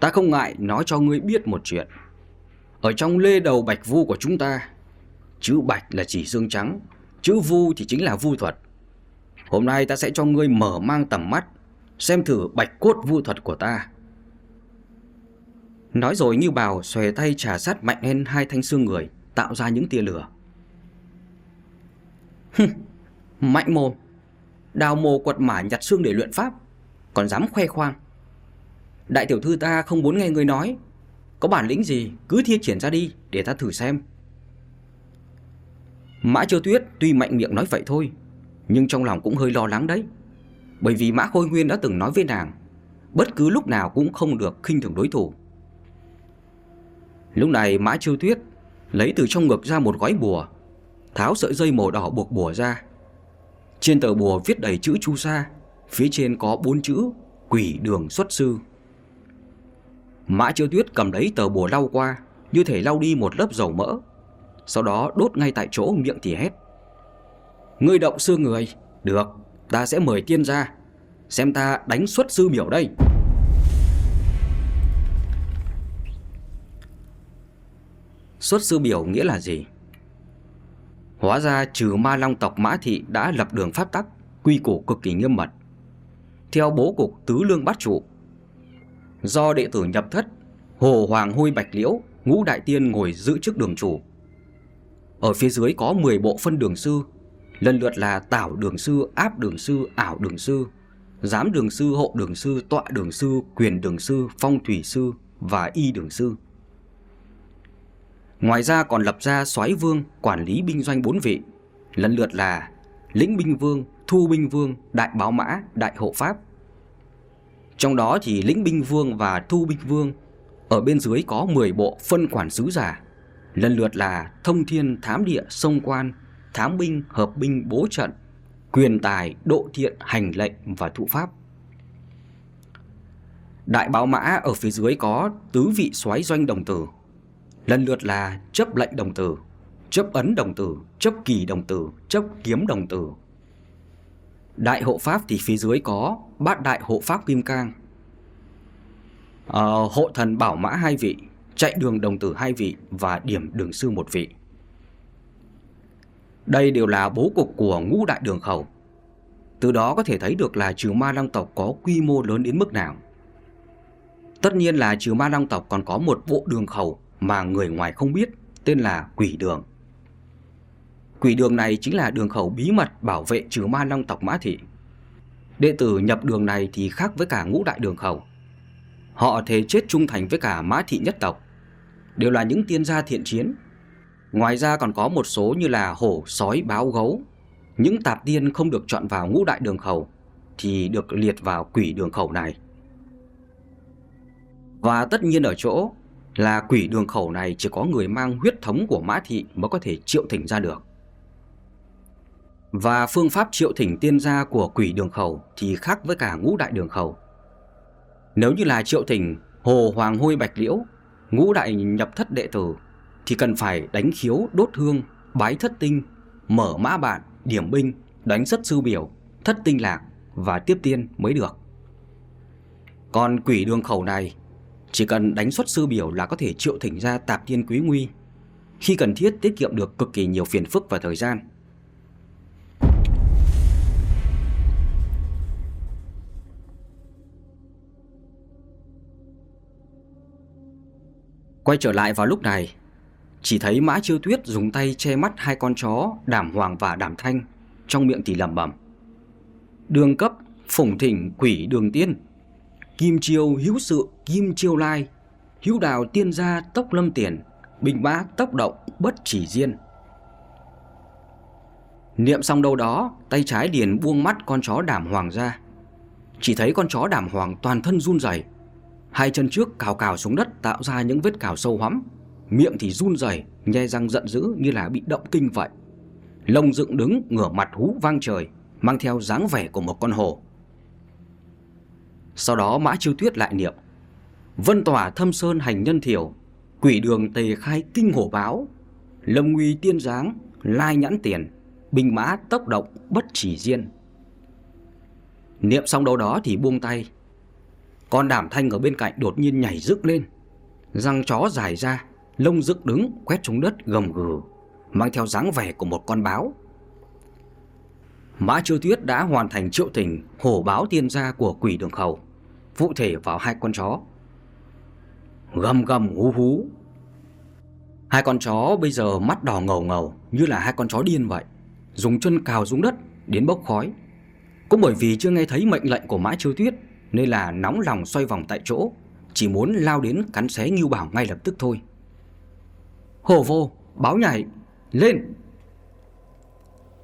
Ta không ngại nói cho ngươi biết một chuyện. Ở trong lê đầu bạch vu của chúng ta, Chữ bạch là chỉ xương trắng, Chữ vu thì chính là vu thuật. Hôm nay ta sẽ cho ngươi mở mang tầm mắt, Xem thử bạch cốt vu thuật của ta. Nói rồi như bào xòe tay trà sát mạnh lên hai thanh xương người, Tạo ra những tia lửa. Mạnh mồm, Đào mồ quật mả nhặt xương để luyện pháp, Còn dám khoe khoang. Đại tiểu thư ta không muốn nghe người nói có bản lĩnh gì, cứ thi triển ra đi, Để ta thử xem. Mã Chiêu Tuyết tuy mạnh miệng nói vậy thôi, Nhưng trong lòng cũng hơi lo lắng đấy. Bởi vì Mã Khôi Nguyên đã từng nói với nàng, Bất cứ lúc nào cũng không được khinh thường đối thủ. Lúc này Mã Chiêu Tuyết Lấy từ trong ngực ra một gói bùa, Tháo sợi dây màu đỏ buộc bùa ra. Trên tờ bùa viết đầy chữ chu sa, Phía trên có bốn chữ Quỷ đường xuất sư. Mã Chiêu Tuyết cầm lấy tờ bùa lau qua, Như thể lau đi một lớp dầu mỡ. Sau đó đốt ngay tại chỗ miệng thì hét. Ngươi động sư người, Được, ta sẽ mời tiên ra Xem ta đánh xuất sư biểu đây. Xuất sư biểu nghĩa là gì? Hóa ra trừ ma long tộc Mã Thị đã lập đường pháp tắc, Quy củ cực kỳ nghiêm mật. Theo bố cục tứ lương bát trụ Do đệ tử nhập thất Hồ Hoàng Hôi Bạch Liễu Ngũ Đại Tiên ngồi giữ chức đường chủ. Ở phía dưới có 10 bộ phân đường sư Lần lượt là tảo đường sư, áp đường sư, ảo đường sư Giám đường sư, hộ đường sư, tọa đường sư, quyền đường sư, phong thủy sư và y đường sư. Ngoài ra còn lập ra soái vương quản lý binh doanh bốn vị Lần lượt là lĩnh binh vương, thu binh vương, đại báo mã, đại hộ pháp trong đó thì lĩnh binh vương và thu binh vương. Ở bên dưới có 10 bộ phân quản sứ giả. Lần lượt là thông thiên, thám địa, sông quan, Thám binh, hợp binh, bố trận, Quyền tài, độ thiện, hành lệnh và thụ pháp. Đại báo mã ở phía dưới có tứ vị soái doanh đồng tử. Lần lượt là chấp lệnh đồng tử, Chấp ấn đồng tử, Chấp kỳ đồng tử, Chấp kiếm đồng tử. Đại hộ pháp thì phía dưới có bát đại hộ pháp kim cang. À, Hộ thần bảo mã hai vị Chạy đường đồng tử hai vị Và điểm đường sư một vị. Đây đều là bố cục của ngũ đại đường khẩu. Từ đó có thể thấy được là trừ ma long tộc có quy mô lớn đến mức nào. Tất nhiên là trừ ma long tộc còn có một bộ đường khẩu Mà người ngoài không biết Tên là quỷ đường. Quỷ đường này chính là đường khẩu bí mật bảo vệ trừ ma long tộc Mã Thị. Đệ tử nhập đường này thì khác với cả ngũ đại đường khẩu. Họ thề chết trung thành với cả Mã Thị nhất tộc. Đều là những tiên gia thiện chiến. Ngoài ra còn có một số như là hổ, sói, báo, gấu. Những tạp tiên không được chọn vào ngũ đại đường khẩu thì được liệt vào quỷ đường khẩu này. Và tất nhiên ở chỗ là quỷ đường khẩu này chỉ có người mang huyết thống của Mã Thị mới có thể triệu thỉnh ra được. Và phương pháp triệu thỉnh tiên gia của quỷ đường khẩu thì khác với cả ngũ đại đường khẩu. Nếu như là triệu thỉnh hồ hoàng hôi bạch liễu, ngũ đại nhập thất đệ tử thì cần phải đánh khiếu đốt hương, bái thất tinh, mở mã bản, điểm binh, đánh rất sư biểu, thất tinh lạc và tiếp tiên mới được. Còn quỷ đường khẩu này chỉ cần đánh xuất sư biểu là có thể triệu thỉnh ra tạp tiên quý nguy. Khi cần thiết tiết kiệm được cực kỳ nhiều phiền phức và thời gian. Quay trở lại vào lúc này, Chỉ thấy Mã Chiêu Tuyết dùng tay che mắt hai con chó Đảm Hoàng và Đảm Thanh, Trong miệng thì lẩm bẩm. Đường cấp, phủng thỉnh, quỷ đường tiên. Kim chiêu hữu sự, kim chiêu lai. Hữu đào tiên gia, tốc lâm tiền. Bình bá tốc động, bất chỉ riêng Niệm xong đâu đó, Tay trái điền buông mắt con chó đảm hoàng ra. Chỉ thấy con chó đảm hoàng toàn thân run rẩy. Hai chân trước cào cào xuống đất tạo ra những vết cào sâu hoắm. Miệng thì run rẩy, nhe răng giận dữ như là bị động kinh vậy. Lông dựng đứng ngửa mặt hú vang trời Mang theo dáng vẻ của một con hổ. Sau đó Mã Chiêu Tuyết lại niệm Vân tỏa thâm sơn hành nhân thiểu Quỷ đường tề khai kinh hổ báo. Lâm nguy tiên giáng Lai nhãn tiền Bình mã tốc động bất chỉ riêng Niệm xong đâu đó thì buông tay con đảm thanh ở bên cạnh đột nhiên nhảy rức lên. Răng chó dài ra, Lông rực đứng, quét xuống đất, gầm gừ, Mang theo dáng vẻ của một con báo. Mã Chiêu Tuyết đã hoàn thành triệu tình, hổ báo tiên gia của quỷ đường khẩu, Phụ thể vào hai con chó. Gầm gầm hú hú. Hai con chó bây giờ mắt đỏ ngầu ngầu, Như là hai con chó điên vậy, Dùng chân cào xuống đất, đến bốc khói. Cũng bởi vì chưa nghe thấy mệnh lệnh của Mã Chiêu Tuyết nên là nóng lòng xoay vòng tại chỗ Chỉ muốn lao đến cắn xé Ngưu Bảo ngay lập tức thôi. Hổ vô, báo nhảy, lên!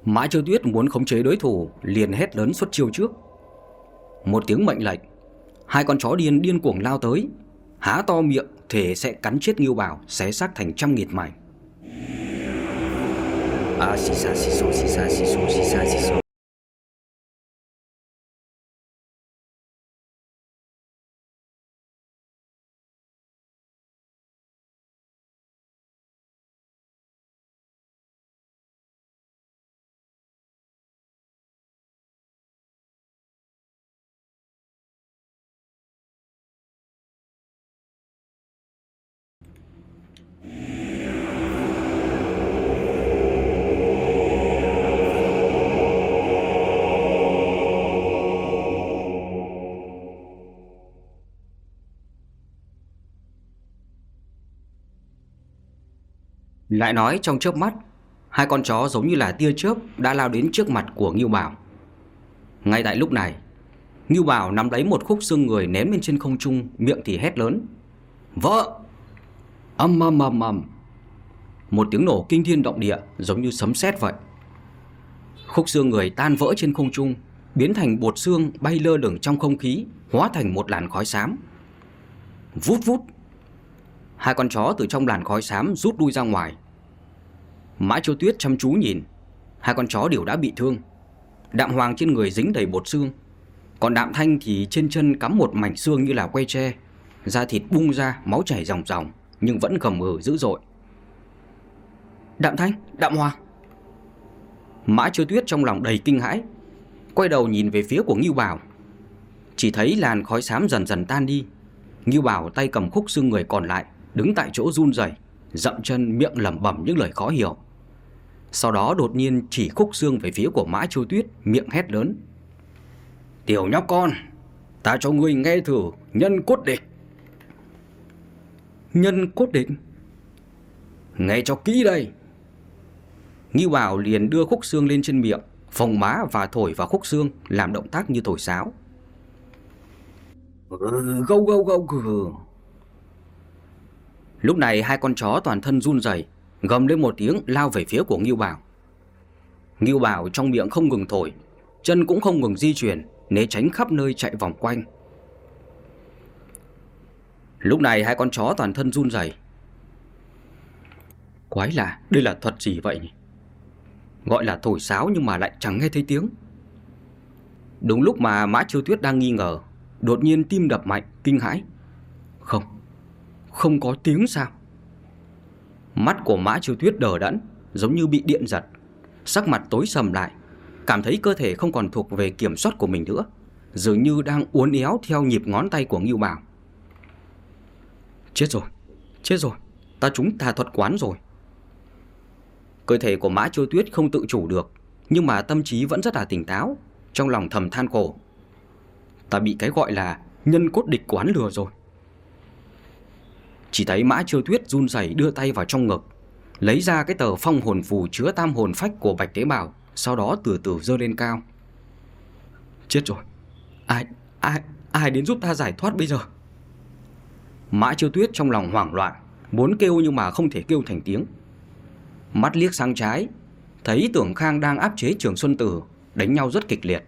Mã Châu Tuyết muốn khống chế đối thủ liền hét lớn xuất chiêu trước. Một tiếng mệnh lệnh Hai con chó điên điên cuồng lao tới Há to miệng thể sẽ cắn chết Ngưu Bảo Xé xác thành trăm nghịt mảnh À xì xa xì xô xì xa xì xô xì xa xì xô Lại nói trong chớp mắt. Hai con chó giống như là tia chớp Đã lao đến trước mặt của Ngưu Bảo. Ngay tại lúc này, Ngưu Bảo nắm lấy một khúc xương người ném lên trên không trung, Miệng thì hét lớn. Vợ! Âm âm âm âm. Một tiếng nổ kinh thiên động địa Giống như sấm sét vậy. Khúc xương người tan vỡ trên không trung, Biến thành bột xương bay lơ lửng trong không khí, Hóa thành một làn khói xám. Vút vút. Hai con chó từ trong làn khói xám rút đuôi ra ngoài. Mã Chiêu Tuyết chăm chú nhìn. Hai con chó đều đã bị thương. Đạm Hoàng trên người dính đầy bột xương. Còn Đạm Thanh thì trên chân cắm một mảnh xương như là que tre. Da thịt bung ra, máu chảy ròng ròng Nhưng vẫn gầm gừ dữ dội. Đạm Thanh, Đạm Hoàng. Mã Chiêu Tuyết trong lòng đầy kinh hãi Quay đầu nhìn về phía của Ngưu Bảo. Chỉ thấy làn khói xám dần dần tan đi. Ngưu Bảo tay cầm khúc xương người còn lại Đứng tại chỗ run rẩy, Dậm chân miệng lẩm bẩm những lời khó hiểu. Sau đó đột nhiên chỉ khúc xương về phía của Mã Chiêu Tuyết Miệng hét lớn. Tiểu nhóc con Ta cho ngươi nghe thử nhân cốt địch. Nhân cốt địch? Nghe cho kỹ đây. Ngưu Bảo liền đưa khúc xương lên trên miệng Phồng má và thổi vào khúc xương Làm động tác như thổi sáo. Gâu gâu gâu gừ. Lúc này hai con chó toàn thân run rẩy, gầm lên một tiếng lao về phía của Ngưu Bảo. Ngưu Bảo trong miệng không ngừng thổi, chân cũng không ngừng di chuyển, né tránh khắp nơi chạy vòng quanh. Lúc này hai con chó toàn thân run rẩy. Quái lạ, đây là thuật gì vậy nhỉ? Gọi là thổi sáo nhưng mà lại chẳng nghe thấy tiếng. Đúng lúc mà Mã Chiêu Tuyết đang nghi ngờ, đột nhiên tim đập mạnh, kinh hãi. Không, không có tiếng sao Mắt của mã chiêu tuyết đờ đẫn, Giống như bị điện giật. Sắc mặt tối sầm lại, Cảm thấy cơ thể không còn thuộc về kiểm soát của mình nữa, Dường như đang uốn éo theo nhịp ngón tay của Ngưu Bảo. Chết rồi Chết rồi, Ta chúng tà thuật quán rồi. Cơ thể của mã chiêu tuyết không tự chủ được, Nhưng mà tâm trí vẫn rất là tỉnh táo, Trong lòng thầm than khổ. Ta bị cái gọi là nhân cốt địch quán lừa rồi chỉ thấy Mã Chiêu Tuyết run rẩy đưa tay vào trong ngực, lấy ra cái tờ phong hồn phù chứa tam hồn phách của Bạch Tế Bảo, sau đó từ từ dơ lên cao. Chết rồi. Ai ai ai đến giúp ta giải thoát bây giờ? Mã Chiêu Tuyết trong lòng hoảng loạn, muốn kêu nhưng mà không thể kêu thành tiếng. Mắt liếc sang trái, thấy Tưởng Khang đang áp chế Trường Xuân Tử, đánh nhau rất kịch liệt.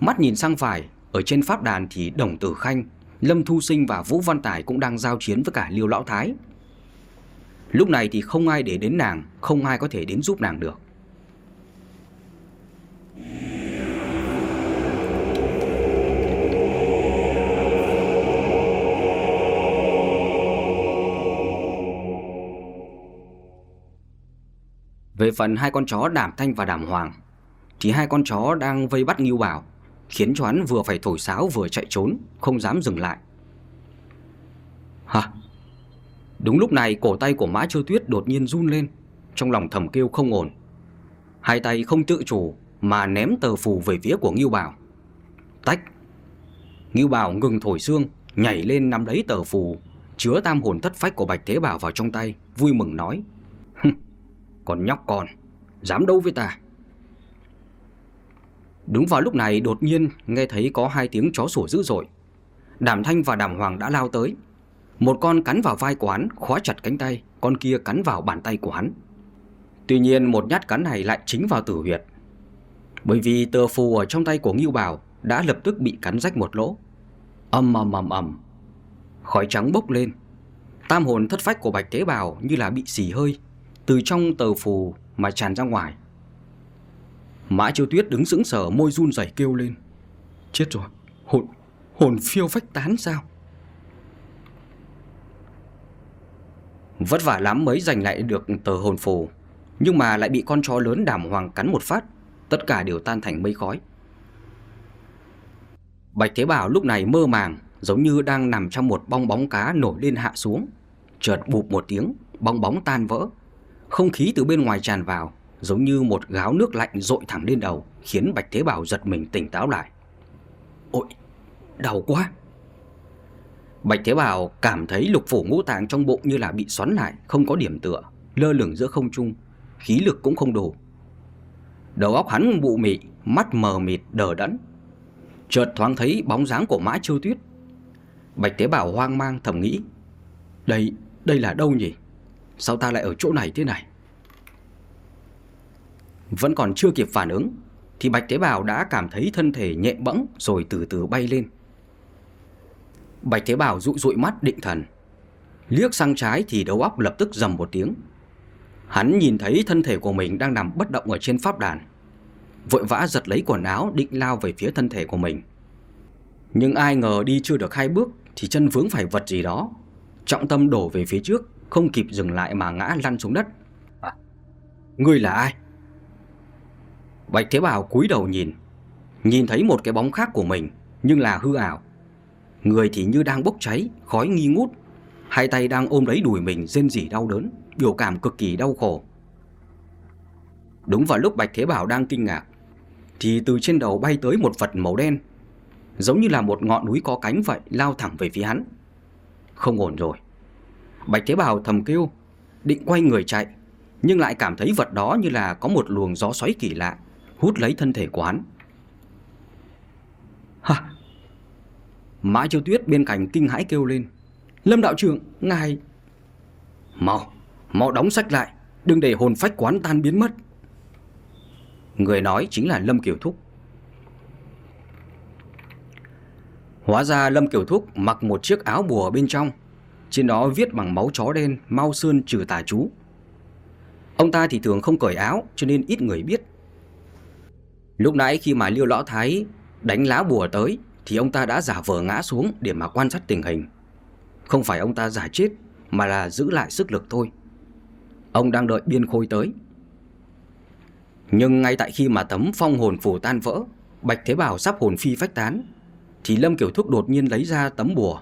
Mắt nhìn sang phải, ở trên pháp đàn thì Đồng Tử Khanh Lâm Thu Sinh và Vũ Văn Tài cũng đang giao chiến với cả Liêu Lão Thái. Lúc này thì không ai để đến nàng, không ai có thể đến giúp nàng được. Về phần hai con chó Đảm Thanh và Đảm Hoàng, thì hai con chó đang vây bắt Ngưu Bảo Khiến cho hắn vừa phải thổi sáo vừa chạy trốn, Không dám dừng lại. Hả? Đúng lúc này, cổ tay của Mã Chiêu Tuyết đột nhiên run lên, Trong lòng thầm kêu không ổn. Hai tay không tự chủ Mà ném tờ phù về phía của Ngưu Bảo. Tách! Ngưu Bảo ngừng thổi xương, Nhảy lên nắm lấy tờ phù, Chứa tam hồn thất phách của Bạch Thế Bảo vào trong tay, Vui mừng nói. Còn nhóc con, Dám đâu với ta? Đúng vào lúc này đột nhiên Nghe thấy có hai tiếng chó sủa dữ dội. Đàm Thanh và Đàm Hoàng đã lao tới. Một con cắn vào vai của hắn, Khóa chặt cánh tay, Con kia cắn vào bàn tay của hắn. Tuy nhiên một nhát cắn này lại chính vào tử huyệt. Bởi vì tờ phù ở trong tay của Ngưu Bảo Đã lập tức bị cắn rách một lỗ. Âm ầm ầm ầm Khói trắng bốc lên. Tam hồn thất phách của Bạch Tế Bảo như là bị xì hơi, Từ trong tờ phù mà tràn ra ngoài. Mã Chiêu Tuyết đứng sững sờ môi run rẩy kêu lên. Chết rồi Hồn, hồn phiêu phách tán sao? Vất vả lắm mới giành lại được tờ hồn phù Nhưng mà lại bị con chó lớn đàm hoàng cắn một phát Tất cả đều tan thành mây khói. Bạch Thế Bảo lúc này mơ màng Giống như đang nằm trong một bong bóng cá nổi lên hạ xuống. Chợt bụp một tiếng Bong bóng tan vỡ. Không khí từ bên ngoài tràn vào. Giống như một gáo nước lạnh dội thẳng lên đầu Khiến Bạch Thế Bảo giật mình tỉnh táo lại. Ôi, đau quá. Bạch Thế Bảo cảm thấy lục phủ ngũ tạng trong bụng như là bị xoắn lại Không có điểm tựa Lơ lửng giữa không trung Khí lực cũng không đủ. Đầu óc hắn bụ mị Mắt mờ mịt đờ đẫn. Chợt thoáng thấy bóng dáng của Mã Chiêu Tuyết. Bạch Tế Bảo hoang mang thầm nghĩ Đây, đây là đâu nhỉ? Sao ta lại ở chỗ này thế này? Vẫn còn chưa kịp phản ứng Thì Bạch Tế Bào đã cảm thấy thân thể nhẹ bẫng Rồi từ từ bay lên. Bạch Tế Bào dụi dụi mắt định thần. Liếc sang trái thì đầu óc lập tức dầm một tiếng. Hắn nhìn thấy thân thể của mình đang nằm bất động ở trên pháp đàn. Vội vã giật lấy quần áo định lao về phía thân thể của mình. Nhưng ai ngờ đi chưa được hai bước Thì chân vướng phải vật gì đó. Trọng tâm đổ về phía trước Không kịp dừng lại mà ngã lăn xuống đất. À, Ngươi là ai? Bạch Thế Bảo cúi đầu nhìn Nhìn thấy một cái bóng khác của mình Nhưng là hư ảo. Người thì như đang bốc cháy, khói nghi ngút. Hai tay đang ôm lấy đùi mình rên rỉ đau đớn Biểu cảm cực kỳ đau khổ. Đúng vào lúc Bạch Thế Bảo đang kinh ngạc Thì từ trên đầu bay tới một vật màu đen Giống như là một ngọn núi có cánh vậy Lao thẳng về phía hắn. Không ổn rồi. Bạch Thế Bảo thầm kêu Định quay người chạy Nhưng lại cảm thấy vật đó như là có một luồng gió xoáy kỳ lạ. Hút lấy thân thể của hắn. Hả Mã Chiêu Tuyết bên cạnh kinh hãi kêu lên. Lâm đạo trưởng, ngài Mau, mau đóng sách lại Đừng để hồn phách quán tan biến mất. Người nói chính là Lâm Kiều Thúc. Hóa ra Lâm Kiều Thúc mặc một chiếc áo bùa bên trong Trên đó viết bằng máu chó đen Mau sơn trừ tà chú. Ông ta thì thường không cởi áo Cho nên ít người biết. Lúc nãy khi mà Liêu Lão Thái đánh lá bùa tới, Thì ông ta đã giả vờ ngã xuống để mà quan sát tình hình. Không phải ông ta giả chết, Mà là giữ lại sức lực thôi. Ông đang đợi biên khôi tới. Nhưng ngay tại khi mà tấm phong hồn phủ tan vỡ, Bạch Thế Bảo sắp hồn phi phách tán, Thì Lâm Kiểu Thúc đột nhiên lấy ra tấm bùa,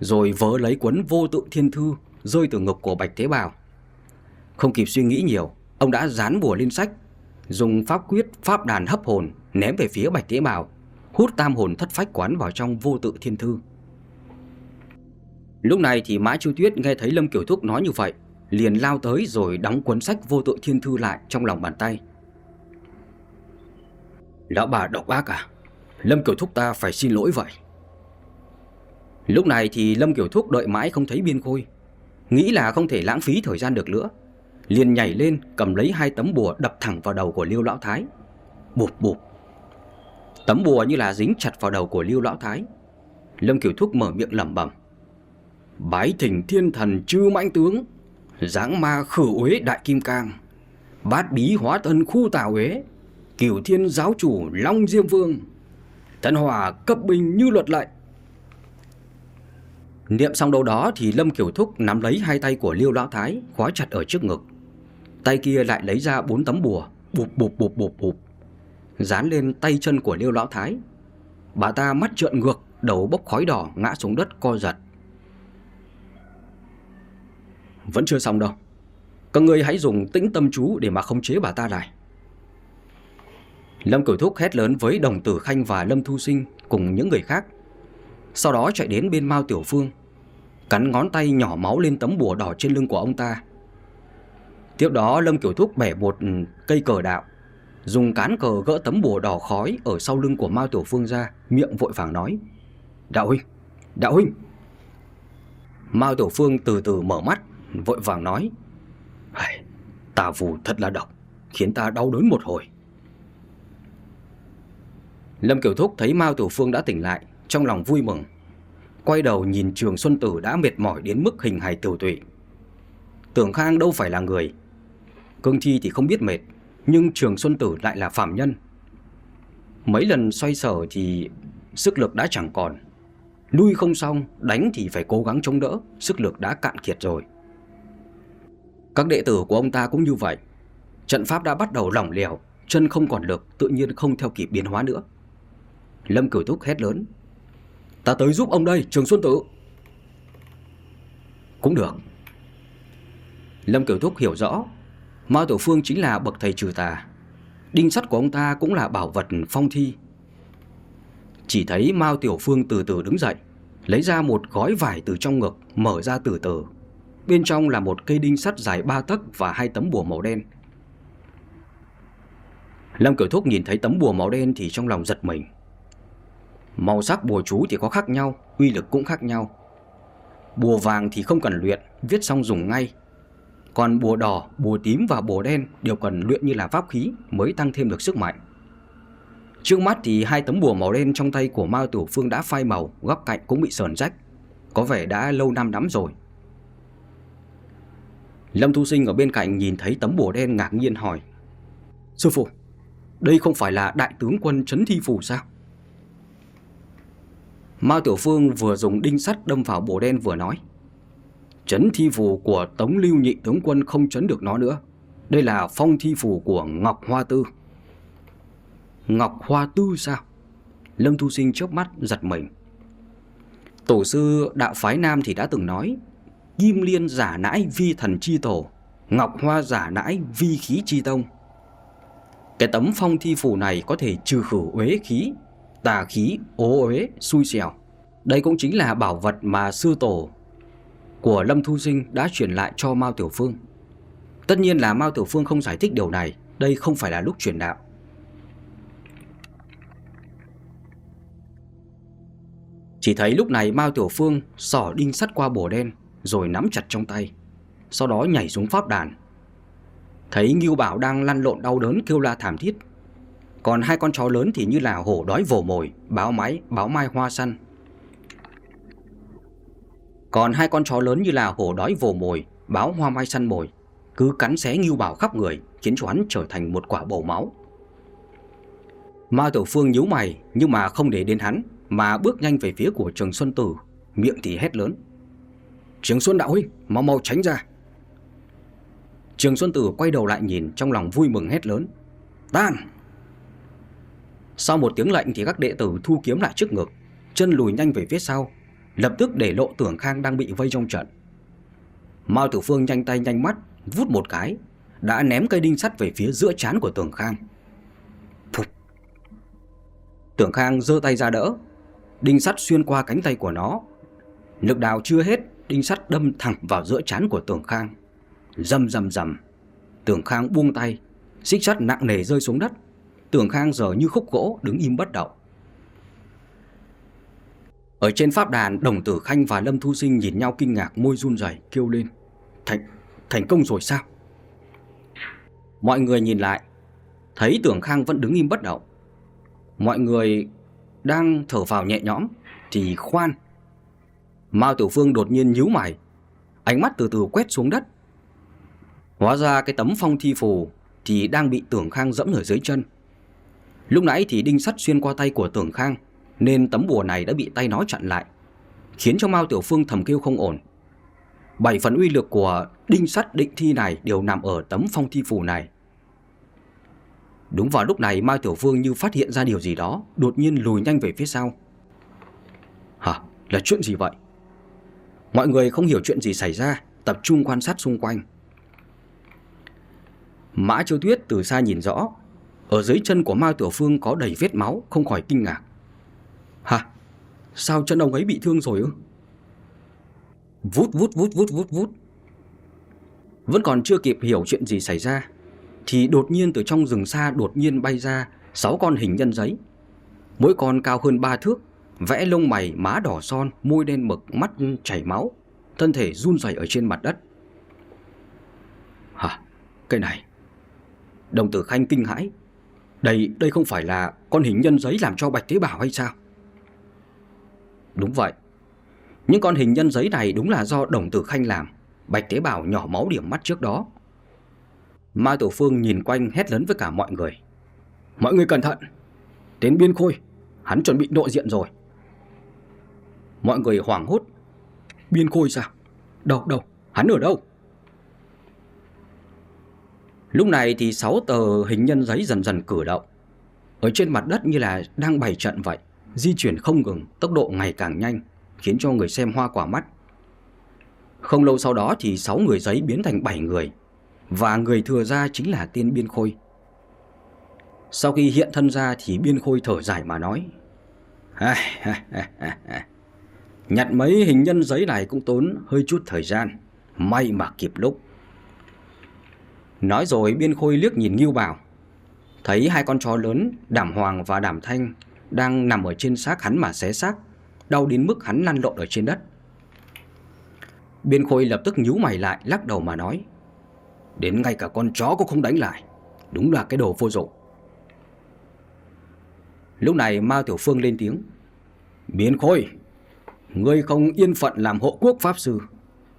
Rồi vớ lấy cuốn vô tự thiên thư Rơi từ ngực của Bạch Thế Bảo. Không kịp suy nghĩ nhiều, Ông đã dán bùa lên sách Dùng pháp quyết, pháp đàn hấp hồn, Ném về phía Bạch tế Bảo Hút tam hồn thất phách quán vào trong vô tự thiên thư. Lúc này thì Mã Chu Tuyết nghe thấy Lâm Kiểu Thúc nói như vậy, Liền lao tới rồi đóng cuốn sách vô tự thiên thư lại trong lòng bàn tay. Lão bà độc ác à? Lâm Kiểu Thúc ta phải xin lỗi vậy. Lúc này thì Lâm Kiểu Thúc đợi mãi không thấy biên khôi, Nghĩ là không thể lãng phí thời gian được nữa liền nhảy lên cầm lấy hai tấm bùa đập thẳng vào đầu của Liêu Lão Thái. Bụp bụp. Tấm bùa như là dính chặt vào đầu của Liêu Lão Thái. Lâm Kiều Thúc mở miệng lẩm bẩm. Bái thỉnh thiên thần chư mãnh tướng, giáng ma khử uế đại kim cang, bát bí hóa thân khu tào uế, cửu thiên giáo chủ Long Diêm Vương, thần hòa cấp bình như luật lệ. Niệm xong đâu đó thì Lâm Kiều Thúc nắm lấy hai tay của Liêu Lão Thái khóa chặt ở trước ngực Tay kia lại lấy ra bốn tấm bùa, Bụp bụp bụp bụp bụp. Dán lên tay chân của Liêu Lão Thái. Bà ta mắt trợn ngược, Đầu bốc khói đỏ ngã xuống đất co giật. Vẫn chưa xong đâu. Các ngươi hãy dùng tĩnh tâm chú Để mà khống chế bà ta lại. Lâm Cửu Thúc hét lớn với đồng tử Khanh và Lâm Thu Sinh Cùng những người khác. Sau đó chạy đến bên Mao Tiểu Phương, Cắn ngón tay nhỏ máu lên tấm bùa đỏ trên lưng của ông ta. Tiếp đó Lâm Kiểu Thúc bẻ một ừ, cây cờ đạo Dùng cán cờ gỡ tấm bùa đỏ khói Ở sau lưng của Mao Tiểu Phương ra Miệng vội vàng nói Đạo huynh, đạo huynh. Mao Tiểu Phương từ từ mở mắt Vội vàng nói Tà phù thật là độc Khiến ta đau đớn một hồi. Lâm Kiểu Thúc thấy Mao Tiểu Phương đã tỉnh lại Trong lòng vui mừng Quay đầu nhìn Trường Xuân Tử đã mệt mỏi đến mức hình hài tiểu tụy. Tưởng Khang đâu phải là người Cương Thi thì không biết mệt Nhưng Trường Xuân Tử lại là phạm nhân. Mấy lần xoay sở thì sức lực đã chẳng còn. Lui không xong, đánh thì phải cố gắng chống đỡ Sức lực đã cạn kiệt rồi. Các đệ tử của ông ta cũng như vậy. Trận pháp đã bắt đầu lỏng lẻo Chân không còn lực Tự nhiên không theo kịp biến hóa nữa. Lâm Cửu Thúc hét lớn Ta tới giúp ông đây Trường Xuân Tử. Cũng được. Lâm Cửu Thúc hiểu rõ Mao Tiểu Phương chính là bậc thầy trừ tà. Đinh sắt của ông ta cũng là bảo vật phong thi. Chỉ thấy Mao Tiểu Phương từ từ đứng dậy, Lấy ra một gói vải từ trong ngực, Mở ra từ từ. Bên trong là một cây đinh sắt dài ba tấc Và hai tấm bùa màu đen. Lâm Cửu Thúc nhìn thấy tấm bùa màu đen Thì trong lòng giật mình. Màu sắc bùa chú thì có khác nhau, Uy lực cũng khác nhau. Bùa vàng thì không cần luyện, Viết xong dùng ngay còn bùa đỏ, bùa tím và bùa đen đều cần luyện như là pháp khí mới tăng thêm được sức mạnh. Trước mắt thì hai tấm bùa màu đen trong tay của Mao Tiểu Phương đã phai màu, góc cạnh cũng bị sờn rách. Có vẻ đã lâu năm lắm rồi. Lâm Thu Sinh ở bên cạnh nhìn thấy tấm bùa đen ngạc nhiên hỏi. Sư phụ, đây không phải là đại tướng quân Trấn Thi Phủ sao? Mao Tiểu Phương vừa dùng đinh sắt đâm vào bùa đen vừa nói. Chấn thi phù của Tống Lưu Nhị tướng quân không chấn được nó nữa. Đây là phong thi phù của Ngọc Hoa Tư. Ngọc Hoa Tư sao? Lâm Thu Sinh chớp mắt giật mình. Tổ sư đạo phái Nam thì đã từng nói Kim Liên giả nãi vi thần chi tổ Ngọc Hoa giả nãi vi khí chi tông Cái tấm phong thi phù này có thể trừ khử uế khí Tà khí, ố uế, xui xẻo Đây cũng chính là bảo vật mà sư tổ của Lâm Thu Sinh đã chuyển lại cho Mao Tiểu Phương. Tất nhiên là Mao Tiểu Phương không giải thích điều này, đây không phải là lúc truyền đạo. Chỉ thấy lúc này Mao Tiểu Phương sỏ đinh sắt qua bổ đen rồi nắm chặt trong tay, sau đó nhảy xuống pháp đàn. Thấy Ngưu Bảo đang lăn lộn đau đớn kêu la thảm thiết. Còn hai con chó lớn thì như là hổ đói vồ mồi, báo máy, báo mai hoa săn, còn hai con chó lớn như là hổ đói vồ mồi, báo hoa mai săn mồi, cứ cắn xé Ngưu bảo khắp người, khiến cho hắn trở thành một quả bầu máu. Ma Tiểu Phương nhíu mày nhưng mà không để đến hắn, mà bước nhanh về phía của Trường Xuân Tử, miệng thì hét lớn. Trường Xuân Đạo Huynh, mau mau tránh ra. Trường Xuân Tử quay đầu lại nhìn trong lòng vui mừng hét lớn. Tan! Sau một tiếng lệnh thì các đệ tử thu kiếm lại trước ngực, chân lùi nhanh về phía sau, Lập tức để lộ tưởng Khang đang bị vây trong trận. Mao Tử Phương nhanh tay nhanh mắt, Vút một cái, Đã ném cây đinh sắt về phía giữa chán của tưởng Khang. Phụt! Tưởng Khang giơ tay ra đỡ, Đinh sắt xuyên qua cánh tay của nó. Lực đào chưa hết, Đinh sắt đâm thẳng vào giữa chán của tưởng Khang. Dầm dầm dầm Tưởng Khang buông tay, Xích sắt nặng nề rơi xuống đất. Tưởng Khang giờ như khúc gỗ đứng im bất động ở trên pháp đàn, Đồng Tử Khanh và Lâm Thu Sinh nhìn nhau kinh ngạc môi run rẩy kêu lên. Thành, thành công rồi sao? Mọi người nhìn lại, thấy Tưởng Khang vẫn đứng im bất động. Mọi người đang thở vào nhẹ nhõm, thì khoan. Mao Tiểu Phương đột nhiên nhíu mày, ánh mắt từ từ quét xuống đất. Hóa ra cái tấm phong thi phù thì đang bị Tưởng Khang dẫm ở dưới chân. Lúc nãy thì đinh sắt xuyên qua tay của Tưởng Khang nên tấm bùa này đã bị tay nó chặn lại Khiến cho Mao Tiểu Phương thầm kêu không ổn Bảy phần uy lực của đinh sắt định thi này đều nằm ở tấm phong thi phù này. Đúng vào lúc này Mao Tiểu Phương như phát hiện ra điều gì đó, đột nhiên lùi nhanh về phía sau. Hả? Là chuyện gì vậy? Mọi người không hiểu chuyện gì xảy ra, tập trung quan sát xung quanh. Mã Chiêu Tuyết từ xa nhìn rõ, ở dưới chân của Mao Tiểu Phương có đầy vết máu, không khỏi kinh ngạc. Hả? Sao chân ông ấy bị thương rồi ư? Vút vút vút vút vút vút. Vẫn còn chưa kịp hiểu chuyện gì xảy ra, thì đột nhiên từ trong rừng xa đột nhiên bay ra sáu con hình nhân giấy. Mỗi con cao hơn ba thước, vẽ lông mày, má đỏ son, môi đen mực, mắt chảy máu, thân thể run rẩy ở trên mặt đất. Hả? Cái này. Đồng tử Khanh kinh hãi. Đây, đây không phải là con hình nhân giấy làm cho Bạch Tế Bảo hay sao? Đúng vậy. Những con hình nhân giấy này đúng là do đồng tử Khanh làm. Bạch Tế Bảo nhỏ máu điểm mắt trước đó. Mai Tổ Phương nhìn quanh hét lớn với cả mọi người. Mọi người cẩn thận. Đến biên khôi, hắn chuẩn bị nội diện rồi. Mọi người hoảng hốt. Biên khôi sao? Đâu, đâu, hắn ở đâu? Lúc này thì sáu tờ hình nhân giấy dần dần cử động. Ở trên mặt đất như là đang bày trận vậy, di chuyển không ngừng, tốc độ ngày càng nhanh, khiến cho người xem hoa quả mắt. Không lâu sau đó thì sáu người giấy biến thành bảy người, và người thừa ra chính là tiên Biên Khôi. Sau khi hiện thân ra thì Biên Khôi thở dài mà nói. Nhặt mấy hình nhân giấy này cũng tốn hơi chút thời gian, may mà kịp lúc. Nói rồi Biên Khôi liếc nhìn Ngưu Bảo, thấy hai con chó lớn, Đảm Hoàng và Đảm Thanh đang nằm ở trên xác hắn mà xé xác, đau đến mức hắn lăn lộn ở trên đất. Biên Khôi lập tức nhíu mày lại, lắc đầu mà nói. Đến ngay cả con chó cũng không đánh lại Đúng là cái đồ vô dụng Lúc này Mao Tiểu Phương lên tiếng Biên khôi Ngươi không yên phận làm hộ quốc pháp sư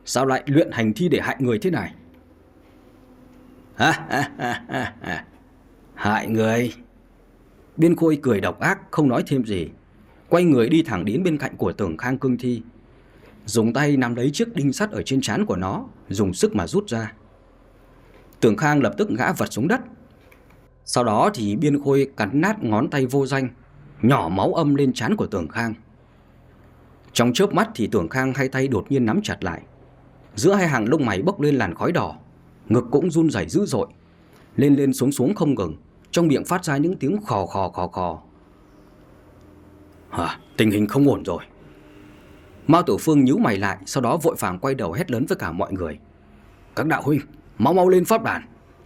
Sao lại luyện hành thi để hại người thế này ha ha ha ha Hại người Biên khôi cười độc ác không nói thêm gì Quay người đi thẳng đến bên cạnh của tưởng khang cương thi Dùng tay nắm lấy chiếc đinh sắt ở trên trán của nó Dùng sức mà rút ra Tưởng Khang lập tức ngã vật xuống đất. Sau đó thì Biên Khôi cắn nát ngón tay vô danh, nhỏ máu âm lên trán của Tưởng Khang. Trong chớp mắt thì Tưởng Khang hai tay đột nhiên nắm chặt lại. Giữa hai hàng lông mày bốc lên làn khói đỏ, ngực cũng run rẩy dữ dội, lên lên xuống xuống không ngừng, trong miệng phát ra những tiếng khò khò khò khò. Hả, tình hình không ổn rồi. Mao Tử Phương nhíu mày lại, sau đó vội vàng quay đầu hét lớn với cả mọi người. Các đạo huynh, Mau mau lên pháp đàn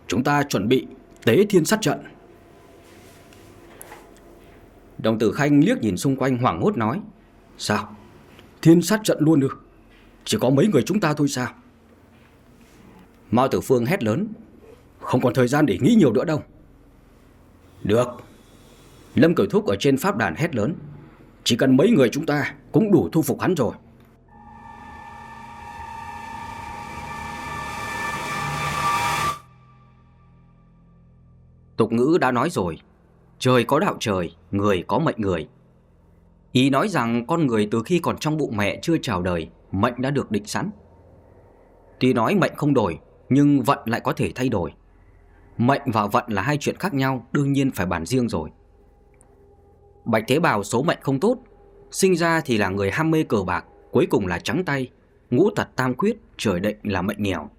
Chúng ta chuẩn bị tế thiên sát trận Đồng tử Khanh liếc nhìn xung quanh hoảng hốt nói Sao? Thiên sát trận luôn được Chỉ có mấy người chúng ta thôi sao? Mao Tử Phương hét lớn Không còn thời gian để nghĩ nhiều nữa đâu được Lâm Cửu Thúc ở trên pháp đàn hét lớn Chỉ cần mấy người chúng ta cũng đủ thu phục hắn rồi Tục ngữ đã nói rồi, trời có đạo trời, người có mệnh người. Ý nói rằng con người từ khi còn trong bụng mẹ chưa chào đời, mệnh đã được định sẵn. Tuy nói mệnh không đổi, nhưng vận lại có thể thay đổi. Mệnh và vận là hai chuyện khác nhau, đương nhiên phải bàn riêng rồi. Bạch Thế Bào số mệnh không tốt, sinh ra thì là người ham mê cờ bạc, cuối cùng là trắng tay, ngũ tật tam quyết, trời định là mệnh nghèo.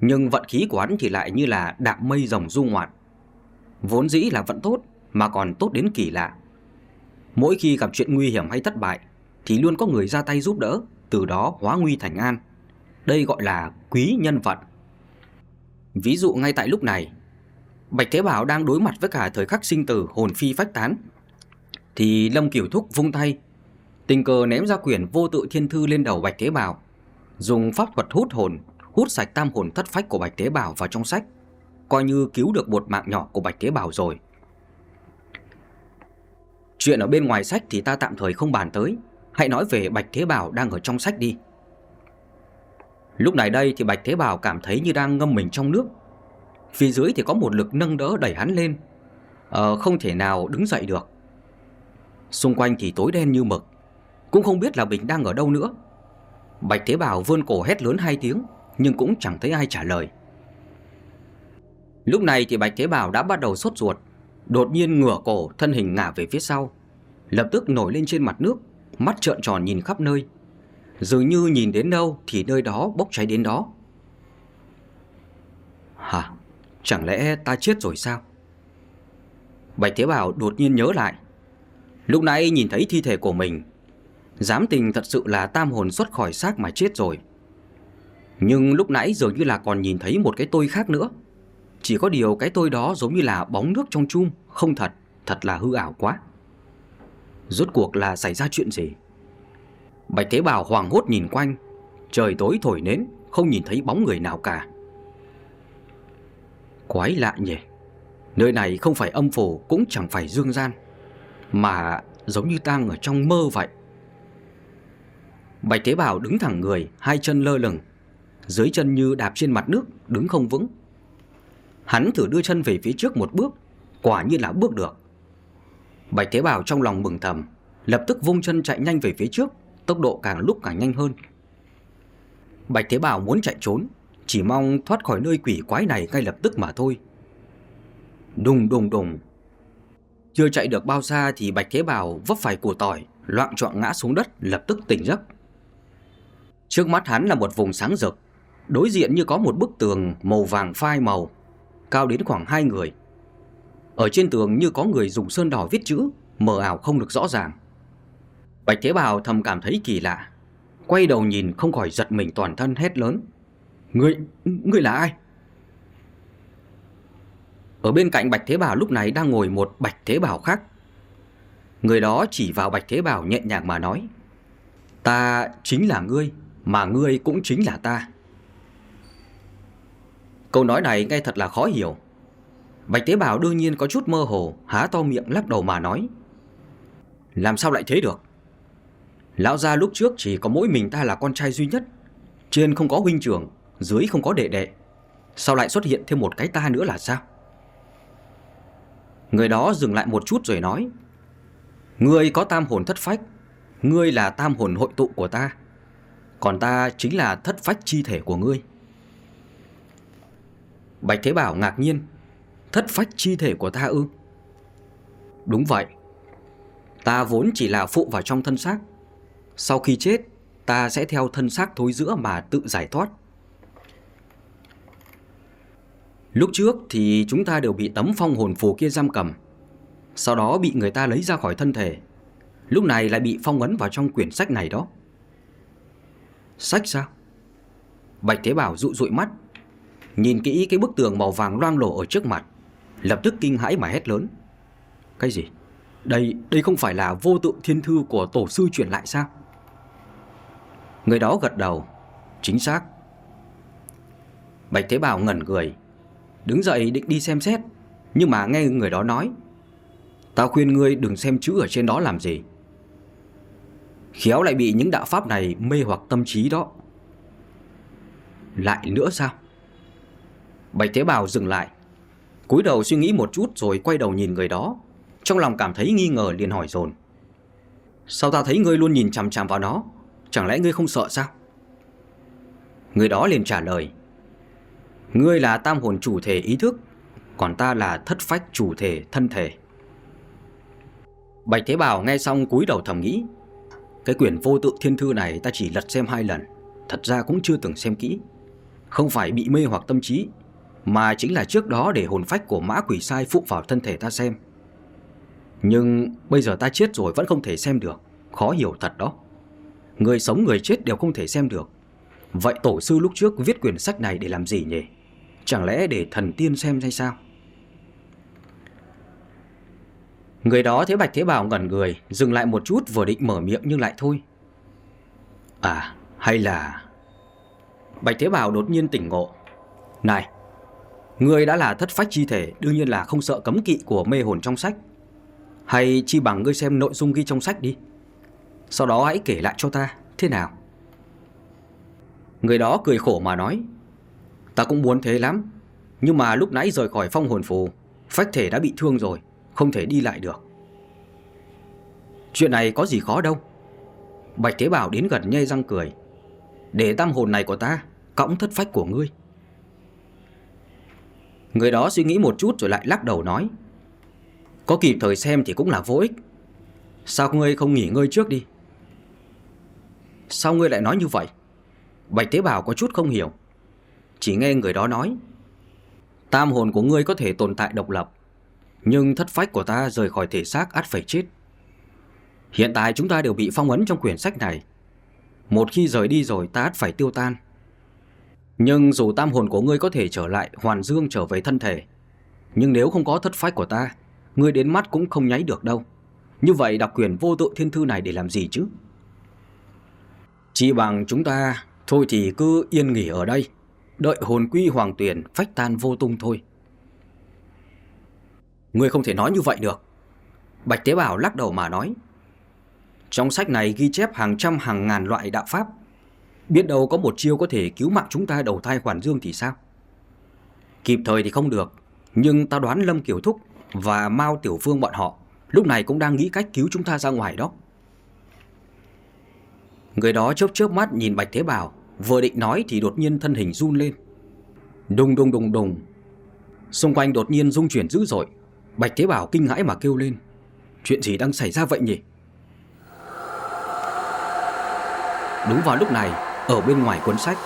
Nhưng vận khí của hắn thì lại như là đạm mây rồng du ngoạn. Vốn dĩ là vận tốt mà còn tốt đến kỳ lạ. Mỗi khi gặp chuyện nguy hiểm hay thất bại thì luôn có người ra tay giúp đỡ, từ đó hóa nguy thành an. Đây gọi là quý nhân vận. Ví dụ ngay tại lúc này, Bạch Thế Bảo đang đối mặt với cả thời khắc sinh tử hồn phi phách tán. Thì Lâm Kiểu Thúc vung tay, tình cờ ném ra quyển vô tự thiên thư lên đầu Bạch Thế Bảo, dùng pháp thuật hút hồn hút sạch tam hồn thất phách của Bạch Tế Bảo vào trong sách, coi như cứu được một mạng nhỏ của Bạch Tế Bảo rồi. Chuyện ở bên ngoài sách thì ta tạm thời không bàn tới, hãy nói về Bạch Thế Bảo đang ở trong sách đi. Lúc này đây thì Bạch Thế Bảo cảm thấy như đang ngâm mình trong nước. Phía dưới thì có một lực nâng đỡ đẩy hắn lên, ờ, không thể nào đứng dậy được. Xung quanh thì tối đen như mực, cũng không biết là mình đang ở đâu nữa. Bạch Thế Bảo vươn cổ hét lớn hai tiếng Nhưng cũng chẳng thấy ai trả lời Lúc này thì Bạch Thế Bảo đã bắt đầu sốt ruột Đột nhiên ngửa cổ thân hình ngả về phía sau Lập tức nổi lên trên mặt nước Mắt trợn tròn nhìn khắp nơi Dường như nhìn đến đâu thì nơi đó bốc cháy đến đó. Hả? Chẳng lẽ ta chết rồi sao? Bạch Thế Bảo đột nhiên nhớ lại. Lúc nãy nhìn thấy thi thể của mình Dám tình thật sự là tam hồn xuất khỏi xác mà chết rồi. Nhưng lúc nãy dường như là còn nhìn thấy một cái tôi khác nữa. Chỉ có điều cái tôi đó giống như là bóng nước trong chum Không thật, thật là hư ảo quá. Rốt cuộc là xảy ra chuyện gì? Bạch Thế Bảo hoàng hốt nhìn quanh. Trời tối thổi nến, Không nhìn thấy bóng người nào cả. Quái lạ nhỉ. Nơi này không phải âm phủ, Cũng chẳng phải dương gian, Mà giống như đang ở trong mơ vậy. Bạch Thế Bảo đứng thẳng người, Hai chân lơ lửng, Dưới chân như đạp trên mặt nước, Đứng không vững. Hắn thử đưa chân về phía trước một bước, Quả nhiên là bước được. Bạch Thế Bảo trong lòng mừng thầm, Lập tức vung chân chạy nhanh về phía trước. Tốc độ càng lúc càng nhanh hơn. Bạch Thế Bảo muốn chạy trốn, Chỉ mong thoát khỏi nơi quỷ quái này ngay lập tức mà thôi. Đùng đùng đùng. Chưa chạy được bao xa thì Bạch Thế Bảo vấp phải củ tỏi, Loạn trọng ngã xuống đất, lập tức tỉnh giấc. Trước mắt hắn là một vùng sáng rực, Đối diện như có một bức tường màu vàng phai màu, Cao đến khoảng hai người. Ở trên tường như có người dùng sơn đỏ viết chữ, Mờ ảo không được rõ ràng. Bạch Thế Bảo thầm cảm thấy kỳ lạ. Quay đầu nhìn không khỏi giật mình toàn thân hét lớn. Người, người là ai? Ở bên cạnh Bạch Thế Bảo lúc này đang ngồi một Bạch Thế Bảo khác. Người đó chỉ vào Bạch Thế Bảo nhẹ nhàng mà nói Ta chính là ngươi Mà ngươi cũng chính là ta. Câu nói này nghe thật là khó hiểu. Bạch Tế Bảo đương nhiên có chút mơ hồ Há to miệng lắc đầu mà nói Làm sao lại thế được? Lão gia lúc trước chỉ có mỗi mình ta là con trai duy nhất. Trên không có huynh trưởng, Dưới không có đệ đệ. Sao lại xuất hiện thêm một cái ta nữa là sao? Người đó dừng lại một chút rồi nói, Ngươi có tam hồn thất phách, Ngươi là tam hồn hội tụ của ta, Còn ta chính là thất phách chi thể của ngươi. Bạch Thế Bảo ngạc nhiên, Thất phách chi thể của ta ư? Đúng vậy. Ta vốn chỉ là phụ vào trong thân xác sau khi chết Ta sẽ theo thân xác thối giữa mà tự giải thoát Lúc trước thì chúng ta đều bị tấm phong hồn phù kia giam cầm Sau đó bị người ta lấy ra khỏi thân thể Lúc này lại bị phong ấn vào trong quyển sách này đó Sách sao? Bạch Thế Bảo dụ dụi mắt Nhìn kỹ cái bức tường màu vàng loang lổ ở trước mặt Lập tức kinh hãi mà hét lớn Cái gì? Đây, đây không phải là vô tượng thiên thư của tổ sư chuyển lại sao? Người đó gật đầu. Chính xác. Bạch Thế Bảo ngẩn người. Đứng dậy định đi xem xét. Nhưng mà nghe người đó nói. Tao khuyên ngươi đừng xem chữ ở trên đó làm gì. Khéo lại bị những đạo pháp này mê hoặc tâm trí đó. Lại nữa sao? Bạch Thế Bảo dừng lại. Cúi đầu suy nghĩ một chút rồi quay đầu nhìn người đó. Trong lòng cảm thấy nghi ngờ liền hỏi dồn. Sao ta thấy ngươi luôn nhìn chằm chằm vào nó? Chẳng lẽ ngươi không sợ sao? Người đó liền trả lời, Ngươi là tam hồn chủ thể ý thức, Còn ta là thất phách chủ thể thân thể. Bạch Thế Bảo nghe xong cúi đầu thầm nghĩ, Cái quyển vô tự thiên thư này ta chỉ lật xem hai lần, Thật ra cũng chưa từng xem kỹ. Không phải bị mê hoặc tâm trí, Mà chính là trước đó để hồn phách của mã quỷ sai phụ vào thân thể ta xem. Nhưng bây giờ ta chết rồi vẫn không thể xem được, Khó hiểu thật đó. Người sống người chết đều không thể xem được. Vậy tổ sư lúc trước viết quyển sách này để làm gì nhỉ? Chẳng lẽ để thần tiên xem hay sao? Người đó thấy Bạch Thế Bảo ngẩn người, Dừng lại một chút vừa định mở miệng nhưng lại thôi. À hay là Bạch Thế Bảo đột nhiên tỉnh ngộ. Này, Người đã là thất phách chi thể, Đương nhiên là không sợ cấm kỵ của mê hồn trong sách. Hay chi bằng ngươi xem nội dung ghi trong sách đi. Sau đó hãy kể lại cho ta, Thế nào? Người đó cười khổ mà nói, Ta cũng muốn thế lắm, Nhưng mà lúc nãy rời khỏi phong hồn phù, Phách thể đã bị thương rồi, Không thể đi lại được. Chuyện này có gì khó đâu. Bạch Thế Bảo đến gần nhây răng cười, Để tam hồn này của ta, Cõng thất phách của ngươi. Người đó suy nghĩ một chút rồi lại lắc đầu nói, Có kịp thời xem thì cũng là vô ích. Sao ngươi không nghỉ ngơi trước đi? Sao ngươi lại nói như vậy? Bạch tế bào có chút không hiểu. Chỉ nghe người đó nói, Tam hồn của ngươi có thể tồn tại độc lập, Nhưng thất phách của ta rời khỏi thể xác át phải chết. Hiện tại chúng ta đều bị phong ấn trong quyển sách này. Một khi rời đi rồi ta át phải tiêu tan. Nhưng dù tam hồn của ngươi có thể trở lại, Hoàn dương trở về thân thể, Nhưng nếu không có thất phách của ta, Ngươi đến mắt cũng không nháy được đâu. Như vậy đọc quyển vô tự thiên thư này để làm gì chứ? Chỉ bằng chúng ta, Thôi thì cứ yên nghỉ ở đây. Đợi hồn quy hoàng tuyển phách tan vô tung thôi. Ngươi không thể nói như vậy được. Bạch tế bào lắc đầu mà nói. Trong sách này ghi chép hàng trăm hàng ngàn loại đạo pháp. Biết đâu có một chiêu có thể cứu mạng chúng ta đầu thai hoàn dương thì sao? Kịp thời thì không được, Nhưng ta đoán Lâm Kiều Thúc Và Mao Tiểu Phương bọn họ Lúc này cũng đang nghĩ cách cứu chúng ta ra ngoài đó. Người đó chớp chớp mắt nhìn Bạch Thế Bảo, Vừa định nói thì đột nhiên thân hình run lên. Đùng đùng đùng đùng. Xung quanh đột nhiên rung chuyển dữ dội. Bạch Thế Bảo kinh hãi mà kêu lên. Chuyện gì đang xảy ra vậy nhỉ? Đúng vào lúc này, Ở bên ngoài cuốn sách